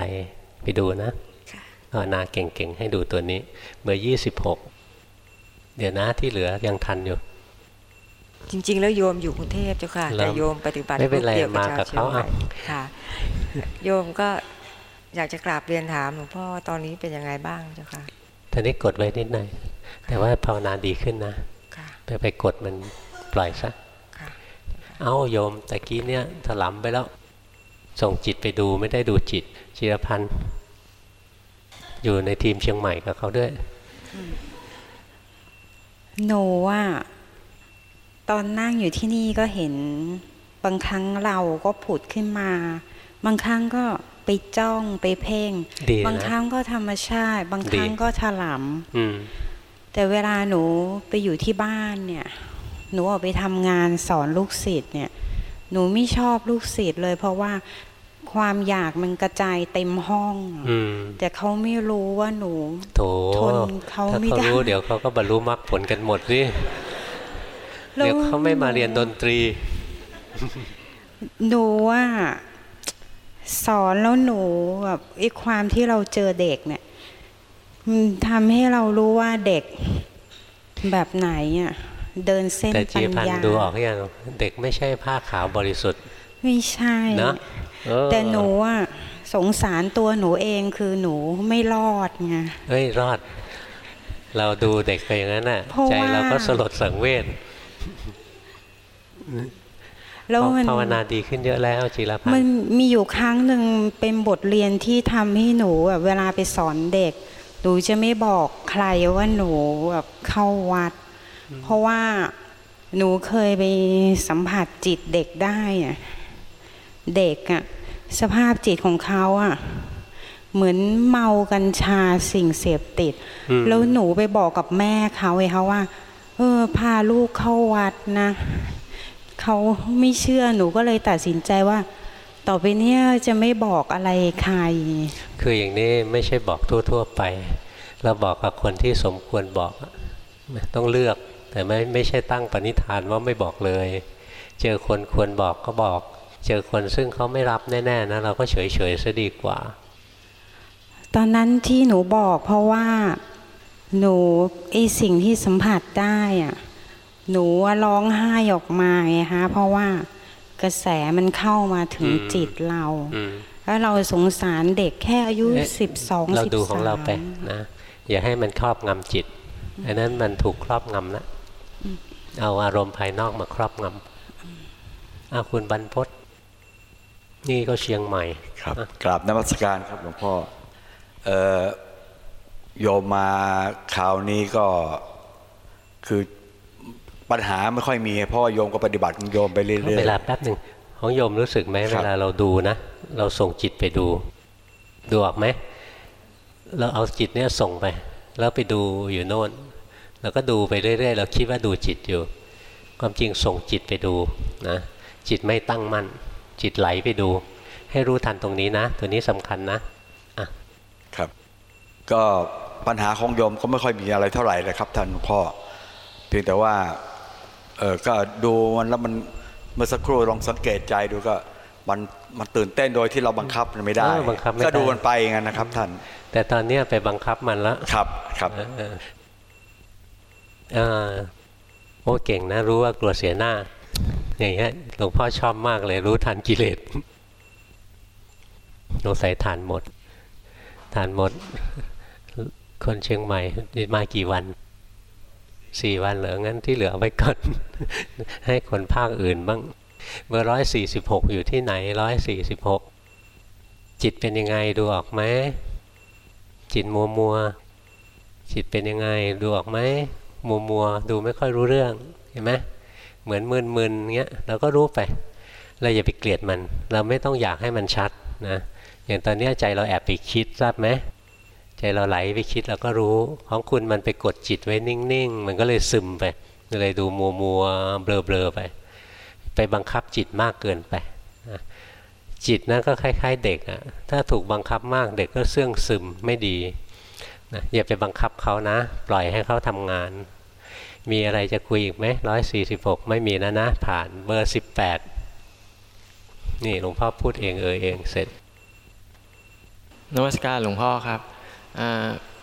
ไปดูนะภาวนาเก่งๆ ให้ดูตัวนี้ เบอร์ยี่สิบหกเดี๋ยวนะที่เหลือยังทันอยู่ จริง ๆ แล้วโยมอยู่กรุงเทพเจ้าค่ะแล้วแต่โยมปฏิบัติไม่เป็นไรรูดียวมากับชวเขาชียงใหม่อะค่ะ โยมก็อยากจะกราบเรียนถามหลวงพ่อตอนนี้เป็นยังไงบ้างเจ้าค่ะตอนนี้กดไว้นิดหน่อย แต่ว่าภาวนาดีขึ้นนะไปไปกดมันปล่อยซะเอาโยมตะกี้เนี่ยถลำไปแล้ว ส่งจิตไปดูไม่ได้ดูจิตจิรพันธ์อยู่ในทีมเชียงใหม่กับเขาด้วย หนูว่า ตอนนั่งอยู่ที่นี่ก็เห็นบางครั้งเราก็ผุดขึ้นมา บางครั้งก็ไปจ้องไปเพ่งดีนะบางครั้งก็ธรรมชาติ บางครั้งดีก็ถลอืมแต่เวลาหนูไปอยู่ที่บ้านเนี่ย หนูออกไปทำงานสอนลูกศิษย์เนี่ย หนูไม่ชอบลูกศิษย์เลย เพราะว่าความอยากมันกระจายเต็มห้องอืมแต่เขาไม่รู้ว่าหนูโถทนเขาถ้าไม่เขาได้รู้เดี๋ยวเขาก็บรรลุมรรคผลกันหมดสิแล้ว เดี๋ยวเขาไม่มาเรียนดนตรี หนูว่าสอนแล้วหนูแบบไอ้ความที่เราเจอเด็กเนี่ยมันทำให้เรารู้ว่าเด็กแบบไหนอะเดินเส้นแต่ปัจีญพันญาธ์ดูออกยังเด็กไม่ใช่ผ้าขาวบริสุทธิ์ ไม่ใช่เนอะเออแต่หนูอะสงสารตัวหนูเองคือหนูไม่รอดไงเอ้ยรอด เราดูเด็กไปอย่างนั้นน่ะเพราะใจว่าเราก็สลดสังเวช แล้วมันภาวนาดีขึ้นเยอะแล้วจีรพันมันธ์มีอยู่ครั้งหนึ่งเป็นบทเรียนที่ทำให้หนูแบบเวลาไปสอนเด็กหนูจะไม่บอกใครว่าหนูแบบเข้าวัด เพราะว่าหนูเคยไปสัมผัสจิตเด็กได้อะเด็กอะสภาพจิตของเขาอะเหมือนเมากัญชาสิ่งเสพติดอืมแล้วหนูไปบอกกับแม่เขาไอ้เขาว่า เออพาลูกเข้าวัดนะ เขาไม่เชื่อหนูก็เลยตัดสินใจว่า ต่อไปเนี้ยจะไม่บอกอะไรใคร คืออย่างนี้ไม่ใช่บอกทั่ว ๆ ไป เราบอกกับคนที่สมควรบอกต้องเลือกแต่ไม่ไม่ใช่ตั้งปณิธานว่าไม่บอกเลย เจอคนควรบอกก็บอก เจอคนซึ่งเขาไม่รับแน่ๆนะเราก็เฉยๆซะดีกว่า ตอนนั้นที่หนูบอกเพราะว่าหนูไอสิ่งที่สัมผัสได้อะ หนูอะร้องไห้ออกมาไงฮะเพราะว่ากระแสมันเข้ามาถึงอืมจิตเราอืมแล้วเราสงสารเด็กแค่อายุเอ๊ะสิบสองเราสิบดูของสาเรามไปนะอย่าให้มันครอบงำจิตอันนั้นมันถูกครอบงำแล้วเอาอารมณ์ภายนอกมาครอบงำอาคุณบรรพศนี่ก็เชียงใหม่ครับกราบนมัสการครับหลวงพ่อเอ่อโยมมาคราวนี้ก็คือ ปัญหาไม่ค่อยมีเพราะว่าโยมก็ปฏิบัติของโยมไปเรื่อยๆเวลาแป๊บหนึ่งของโยมรู้สึกไหมคเวรับลาเราดูนะ เราส่งจิตไปดู ดูออกไหมเราเอาจิตเนี่ยส่งไป แล้วไปดูอยู่โน่นแล้วก็ดูไปเรื่อยๆเราคิดว่าดูจิตอยู่ ความจริงส่งจิตไปดูนะจิตไม่ตั้งมั่น จิตไหลไปดู ให้รู้ทันตรงนี้นะ ตัวนี้สำคัญนะครับ ก็ปัญหาของโยมก็ไม่ค่อยมีอะไรเท่าไหร่เลยครับท่านหลวงพ่อเพียงแต่ว่า เออก็ดูมันแล้วมันเมื่อสักครู่ลองสังเกตใจดูก็มันมันตื่นเต้นโดยที่เราบังคับมันไม่ได้เออบังคับไม่ได้ก็ดูมันไปอย่างนั้นนะครับท่าน แต่ตอนเนี้ยไปบังคับมันแล้วครับครับเออเออโอ้เก่งนะ รู้ว่ากลัวเสียหน้า อย่างเงี้ยหลวงพ่อชอบมากเลย รู้ทันกิเลสสงสัยทานหมด ทานหมด คนเชียงใหม่นี่มากี่วัน สี่วันเหลืองั้นที่เหลือไว้ก่อน ให้คนภาคอื่นบ้างเบอร์ร้อยสี่สิบหกอยู่ที่ไหนร้อยสี่สิบหกจิตเป็นยังไงดูออกไหมจิตมัวมัวจิตเป็นยังไงดูออกไหมมัวมัวดูไม่ค่อยรู้เรื่องเห็นไหมเหมือนมึนมึนเงี้ยเราก็รู้ไปเราอย่าไปเกลียดมัน เราไม่ต้องอยากให้มันชัดนะอย่างตอนนี้ใจเราแอบไปคิดทราบไหม ใจเราไหลไปคิดเราก็รู้ ของคุณมันไปกดจิตไว้นิ่งๆ มันก็เลยซึมไปเลยดูมัวมัวเบลอๆไป ไปบังคับจิตมากเกินไป จิตนั่นก็คล้าย ๆ เด็กอะถ้าถูกบังคับมากเด็กก็เสื่องซึมไม่ดีนะอย่าไปบังคับเขานะ ปล่อยให้เขาทำงาน มีอะไรจะคุยอีกไหมร้อยสี่สิบหกไม่มีนะนะ ผ่านเบอร์สิบแปดนี่หลวงพ่อพูดเองเออเองเสร็จนมัสการหลวงพ่อครับ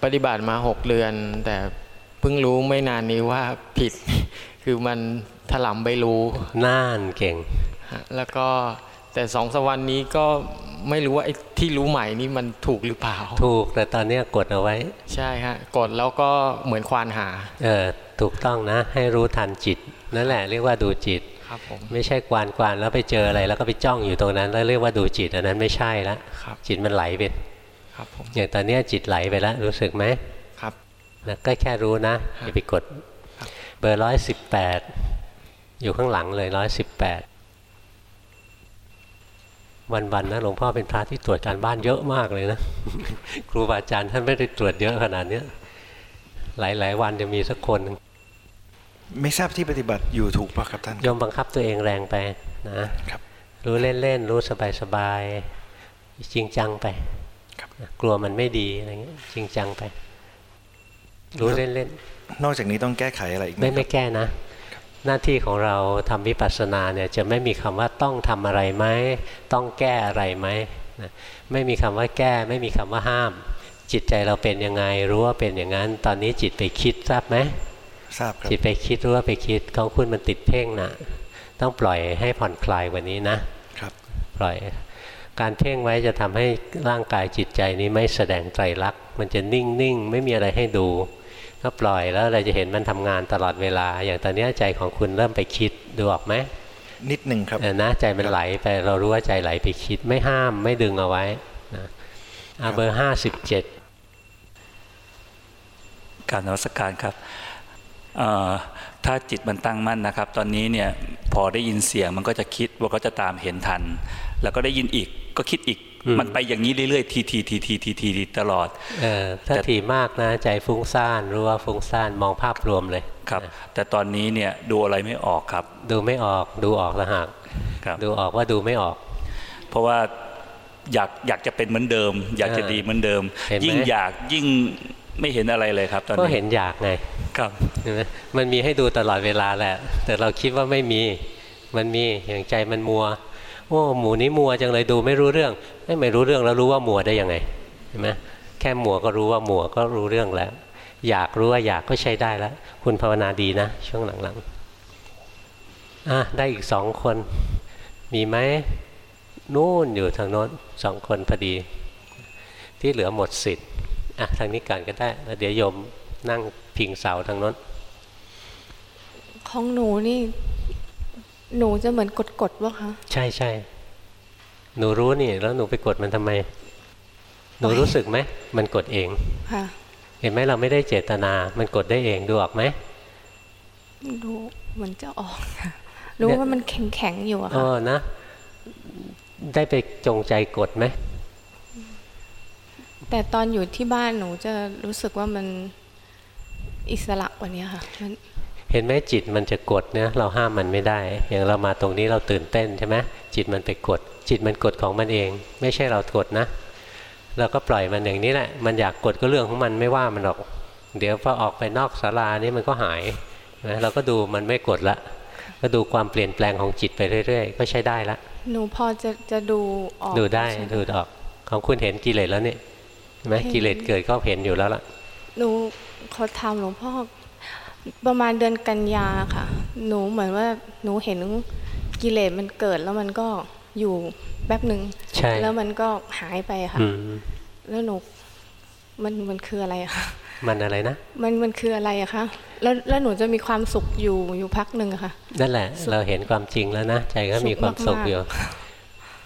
ปฏิบัติมาหกเดือน แต่เพิ่งรู้ไม่นานนี้ว่าผิด คือมันถลำไปรู้น่านเก่งฮะแล้วก็แต่สองสามวันนี้ก็ไม่รู้ว่าไอ้ที่รู้ใหม่นี่มันถูกหรือเปล่า ถูกแต่ตอนเนี้ยกดเอาไว้ ใช่ฮะกดแล้วก็เหมือนควานหา เออถูกต้องนะ ให้รู้ทันจิต นั่นแหละเรียกว่าดูจิตครับผมไม่ใช่กวานกวานแล้วไปเจออะไร แล้วก็ไปจ้องอยู่ตรงนั้น แล้วเรียกว่าดูจิตอันนั้นไม่ใช่ละครับจิตมันไหลไป ครับผมอย่างตอนเนี้ยจิตไหลไปแล้วรู้สึกไหมครับนะก็แค่รู้นะอย่าไปกด เบอร์ร้อยสิบแปดอยู่ข้างหลังเลยร้อยสิบแปดวันๆนะหลวงพ่อเป็นพระที่ตรวจการบ้านเยอะมากเลยนะ ครูบาอาจารย์ท่านไม่ได้ตรวจเยอะขนาดเนี้ยหลายๆวันจะมีสักคนหนึ่งไม่ทราบที่ปฏิบัติอยู่ถูกปะครับท่านยอมบังคับตัวเองแรงไปนะครับ รู้เล่นๆรู้สบายๆจริงจังไป กลัวมันไม่ดีอะไรเงี้ยจริงจังไป รู้เล่นนอกจากนี้ต้องแก้ไขอะไรอีกๆไหมไม่ไม่แก้นะ หน้าที่ของเราทำวิปัสสนาเนี่ยจะไม่มีคำว่าต้องทำอะไรไหมต้องแก้อะไรไหมนะไม่มีคำว่าแก้ ไม่มีคำว่าห้าม จิตใจเราเป็นยังไง รู้ว่าเป็นอย่างนั้น ตอนนี้จิตไปคิดทราบไหมทราบครับจิตไปคิดรู้ว่าไปคิดของคุณมันติดเพ่งนะต้องปล่อยให้ผ่อนคลายกว่านี้นะครับ ปล่อย การเพ่งไว้จะทำให้ร่างกายจิตใจนี้ไม่แสดงไตรลักษณ์มันจะนิ่งนิ่งไม่มีอะไรให้ดูก็ปล่อยแล้วเราจะเห็นมันทำงานตลอดเวลา อย่างตอนนี้ใจของคุณเริ่มไปคิดดูออกไหมนิดหนึ่งครับเออนะใจมันไหลไปเรารู้ว่าใจไหลไปคิดไม่ห้ามไม่ดึงเอาไว้นะอาเบอร์ห้าสิบเจ็ดการนวัตการครับเอ่อถ้าจิตมันตั้งมั่นนะครับ ตอนนี้เนี่ยพอได้ยินเสียงมันก็จะคิดว่าก็จะตามเห็นทัน แล้วก็ได้ยินอีกก็คิดอีก มันไปอย่างนี้เรื่อยๆทีทีทีทีทีทีทีตลอดเออถ้าถี่มากนะใจฟุ้งซ่านรู้ว่าฟุ้งซ่านมองภาพรวมเลยครับ แต่ตอนนี้เนี่ยดูอะไรไม่ออกครับ ดูไม่ออกดูออกละหากครับดูออกว่าดูไม่ออก เพราะว่าอยากอยากจะเป็นเหมือนเดิม อยากจะดีเหมือนเดิมเห็นไหมยิ่งอยากยิ่งไม่เห็นอะไรเลยครับตอนนี้ก็เห็นอยากไงครับเห็นไหมมันมีให้ดูตลอดเวลาแหละ แต่เราคิดว่าไม่มีมันมีอย่างใจมันมัว โอ้หมูนี้มัวจังเลยดูไม่รู้เรื่อง ไม่ไม่รู้เรื่องแล้วรู้ว่ามัวได้ยังไงเห็นไหมแค่มัวก็รู้ว่ามัวก็รู้เรื่องแล้ว อยากรู้ว่าอยากก็ใช้ได้แล้ว คุณภาวนาดีนะ ช่วงหลังๆอะได้อีกสองคน มีไหมนู่นอยู่ทางโน้นสองคนพอดี ที่เหลือหมดสิทธิ์อะทางนี้ก่อนก็ได้แล้วเดี๋ยวโยมนั่งพิงเสาทางโน้นของหนูนี่ หนูจะเหมือนกดๆวะคะใช่ใช่หนูรู้นี่แล้วหนูไปกดมันทำไม หนูรู้สึกไหมมันกดเองค่ะเห็นไหมเราไม่ได้เจตนา มันกดได้เองดูออกไหมดูเหมือนจะออกค่ะรู้ว่ามันแข็งๆอยู่อะเอค่ะอนะ ได้ไปจงใจกดไหมแต่ตอนอยู่ที่บ้านหนูจะรู้สึกว่ามันอิสระกว่านี้ค่ะมัน เห็นไหมจิตมันจะกดเนี่ยเราห้ามมันไม่ได้ อย่างเรามาตรงนี้เราตื่นเต้นใช่ไหมจิตมันไปกด จิตมันกดของมันเอง ไม่ใช่เรากดนะ เราก็ปล่อยมันอย่างนี้แหละ มันอยากกดก็เรื่องของมันไม่ว่ามันหรอก เดี๋ยวพอออกไปนอกศาลานี่มันก็หายนะเราก็ดูมันไม่กดละ ก็ดูความเปลี่ยนแปลงของจิตไปเรื่อยๆ ก็ใช้ได้ละหนูพอจะจะดูออกดูได้ใช่หมดูออกของคุณเห็นกิเลสแล้วนี่เห็นไหมเห็นกิเลสเกิดก็เห็นอยู่แล้วล่ะหนูขอถามหลวงพ่อ ประมาณเดือนกันยาค่ะ หนูเหมือนว่าหนูเห็นกิเลสมันเกิดแล้วมันก็อยู่แป๊บหนึ่งใช่แล้วมันก็หายไปค่ะอืมแล้วหนูมันมันคืออะไรอะคะมันอะไรนะ มันมันคืออะไรอะคะแล้วแล้วหนูจะมีความสุขอยู่อยู่พักหนึ่งอะค่ะ นั่นแหละ เราเห็นความจริงแล้วนะใจก็มีความสุขอยู่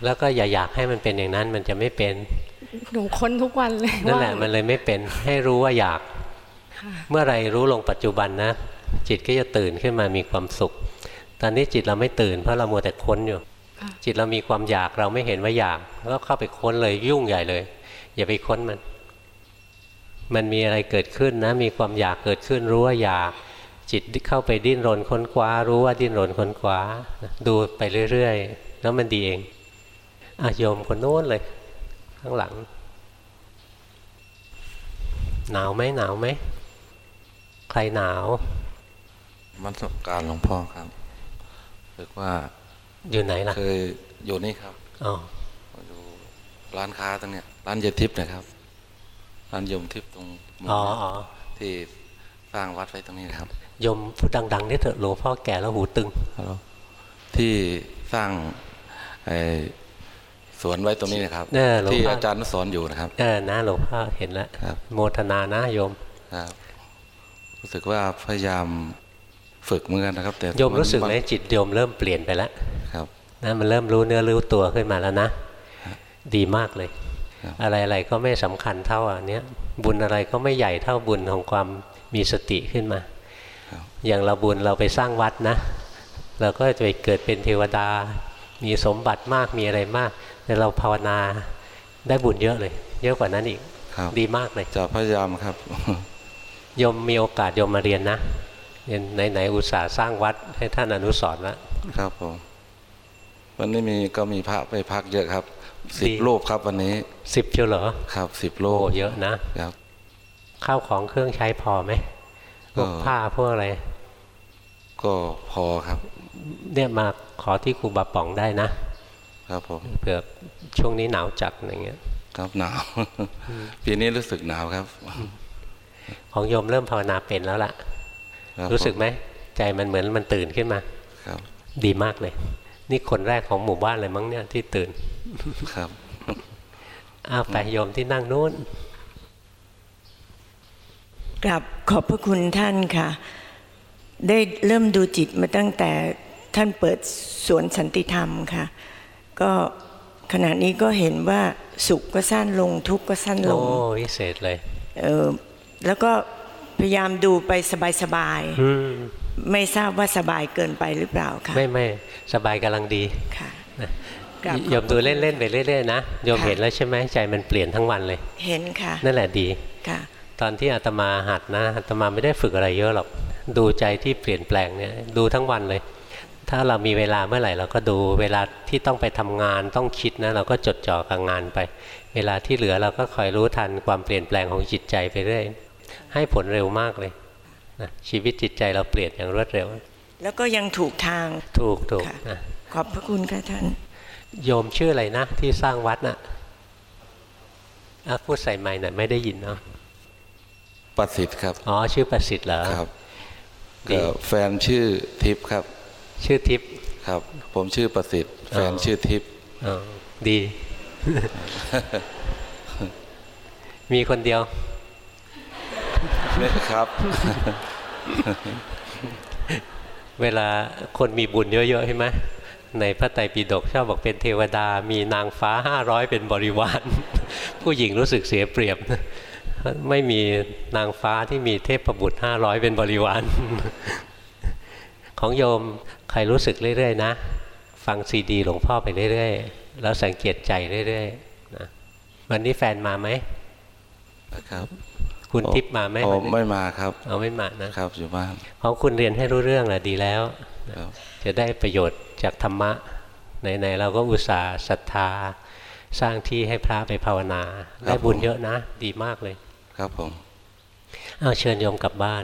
แล้วก็อย่าอยากให้มันเป็นอย่างนั้นมันจะไม่เป็น หนูค้นทุกวันเลยนั่นว่าแหละมันเลยไม่เป็น ให้รู้ว่าอยากค่ะ เมื่อไหรรู้ลงปัจจุบันนะ จิตก็จะตื่นขึ้นมามีความสุข ตอนนี้จิตเราไม่ตื่นเพราะเรามัวแต่ค้นอยู่ จิตเรามีความอยากเราไม่เห็นว่าอยากแล้วก็เข้าไปค้นเลยยุ่งใหญ่เลย อย่าไปค้นมัน มันมีอะไรเกิดขึ้นนะ มีความอยากเกิดขึ้นรู้ว่าอยากจิตเข้าไปดิ้นรนค้นคว้า รู้ว่าดิ้นรนค้นคว้า ดูไปเรื่อยๆ แล้วมันดีเองอะโยมคนโน้นเลย ข้างหลัง หนาวไหมหนาวไหม ใครหนาวมันสบการหลวงพ่อครับรู้ว่าอยู่ไหนล่ะเคยอยู่นี่ครับอ๋ออยู่ร้านค้าตรงเนี้ยร้านเยทิพย์นะครับ ร้านยมทิพย์ตรงมุมอ๋อเนี่ยอ๋อที่สร้างวัดไว้ตรงนี้นะครับโยมพูดดังๆนี่เถอะหลวงพ่อแก่แล้วหูตึงฮัลโหลที่สร้างไอ้สวนไว้ตรงนี้นะครับเออหลวงที่พ่ออาจารย์สอนอยู่นะครับเออนะหลวงพ่อเห็นแล้วโมทนานะโยมครับ รู้สึกว่าพยายามฝึกเหมือนกันนะครับ แต่โยมรู้สึกไหมนจิตโยมเริ่มเปลี่ยนไปแล้วครับนะมันเริ่มรู้เนื้อรู้ตัวขึ้นมาแล้วนะ ดีมากเลย อะไรๆก็ไม่สำคัญเท่าอันเนี้ยบุญอะไรก็ไม่ใหญ่เท่าบุญของความมีสติขึ้นมา อย่างเราบุญเราไปสร้างวัดนะ เราก็จะไปเกิดเป็นเทวดา มีสมบัติมากมีอะไรมาก แต่เราภาวนาได้บุญเยอะเลย เยอะกว่านั้นอีกครับดีมากเลย จะพยายามครับ โยมมีโอกาสโยมมาเรียนนะเรียนไหนๆอุตส่าห์สร้างวัดให้ท่านอนุสรณ์แล้วครับผมวันนี้มีก็มีพระไปพักเยอะครับสิบดีรูปครับวันนี้สิบเชียวเหรอครับสิบรูปโอ้เยอะนะครับข้าวของเครื่องใช้พอไหมพวกก็ผ้าพวกอะไร ก็พอครับ เนี่ยมาขอที่ครูบาป๋องได้นะ ครับผมเผื่อช่วงนี้หนาวจัดอะไรเงี้ย ครับหนาว ปีนี้รู้สึกหนาวครับ ของโยมเริ่มภาวนาเป็นแล้วล่ะครับรู้สึกไหมใจมันเหมือนมันตื่นขึ้นมาครับดีมากเลย นี่คนแรกของหมู่บ้านเลยมั้งเนี่ยที่ตื่นครับอ้าวไปโยมที่นั่งนู้นกราบขอบพระคุณท่านค่ะ ได้เริ่มดูจิตมาตั้งแต่ท่านเปิดสวนสันติธรรมค่ะ ก็ขณะนี้ก็เห็นว่าสุขก็สั้นลงทุกข์ก็สั้นลโอ้งวิเศษเลยเออ แล้วก็พยายามดูไปสบายอืมๆไม่ทราบว่าสบายเกินไปหรือเปล่าค่ะไม่ไม่สบายกำลังดีค่ะนะกราบขอบโยมดูเล่นๆไปเรื่อยๆนะโยมค่ะเห็นแล้วใช่ไหมใจมันเปลี่ยนทั้งวันเลย เห็นค่ะ นั่นแหละดีค่ะ ตอนที่อาตมาหัดนะอาตมาไม่ได้ฝึกอะไรเยอะหรอกดูใจที่เปลี่ยนแปลงเนี่ยดูทั้งวันเลย ถ้าเรามีเวลาเมื่อไหร่เราก็ดูเวลาที่ต้องไปทำงานต้องคิดนะเราก็จดจ่อกับงานไป เวลาที่เหลือเราก็คอยรู้ทันความเปลี่ยนแปลงของจิตใจไปเรื่อย ให้ผลเร็วมากเลยนะชีวิตจิตใจเราเปลี่ยนอย่างรวดเร็ว แล้วก็ยังถูกทางถูกถูกนะขอบพระคุณค่ะท่าน โยมชื่ออะไรนะ ที่สร้างวัดน่ะอะพูดใส่ไม้หน่อยไม่ได้ยินเนาะประสิทธิ์ครับ อ๋อ ชื่อประสิทธิ์เหรอครับดีก็แฟนชื่อทิพย์ครับ ชื่อทิพย์ครับ ผมชื่อประสิทธิ์แฟนอ๋อชื่อทิพย์อ๋อดี มีคนเดียวเนี่ยครับ เวลาคนมีบุญเยอะๆใช่ไหมในพระไตรปิฎกชอบบอกเป็นเทวดา มีนางฟ้าห้าร้อยเป็นบริวาร ผู้หญิงรู้สึกเสียเปรียบ ไม่มีนางฟ้าที่มีเทพบุตรห้าร้อยเป็นบริวาร ของโยมใครรู้สึกเรื่อยๆ นะ ฟังซีดีหลวงพ่อไปเรื่อยๆ แล้วสังเกตใจเรื่อยๆนะวันนี้แฟนมาไหมครับ คุณทิพย์มาไหมอ๋อวันนี้ไม่มาครับเอาไม่มานะครับอยู่บ้านของคุณเรียนให้รู้เรื่องแหละดีแล้วครับจะได้ประโยชน์จากธรรมะไหนๆเราก็อุตส่าห์ศรัทธา สร้างที่ให้พระไปภาวนา ได้บุญเยอะนะ ดีมากเลย ครับผมเอาเชิญโยมกลับบ้าน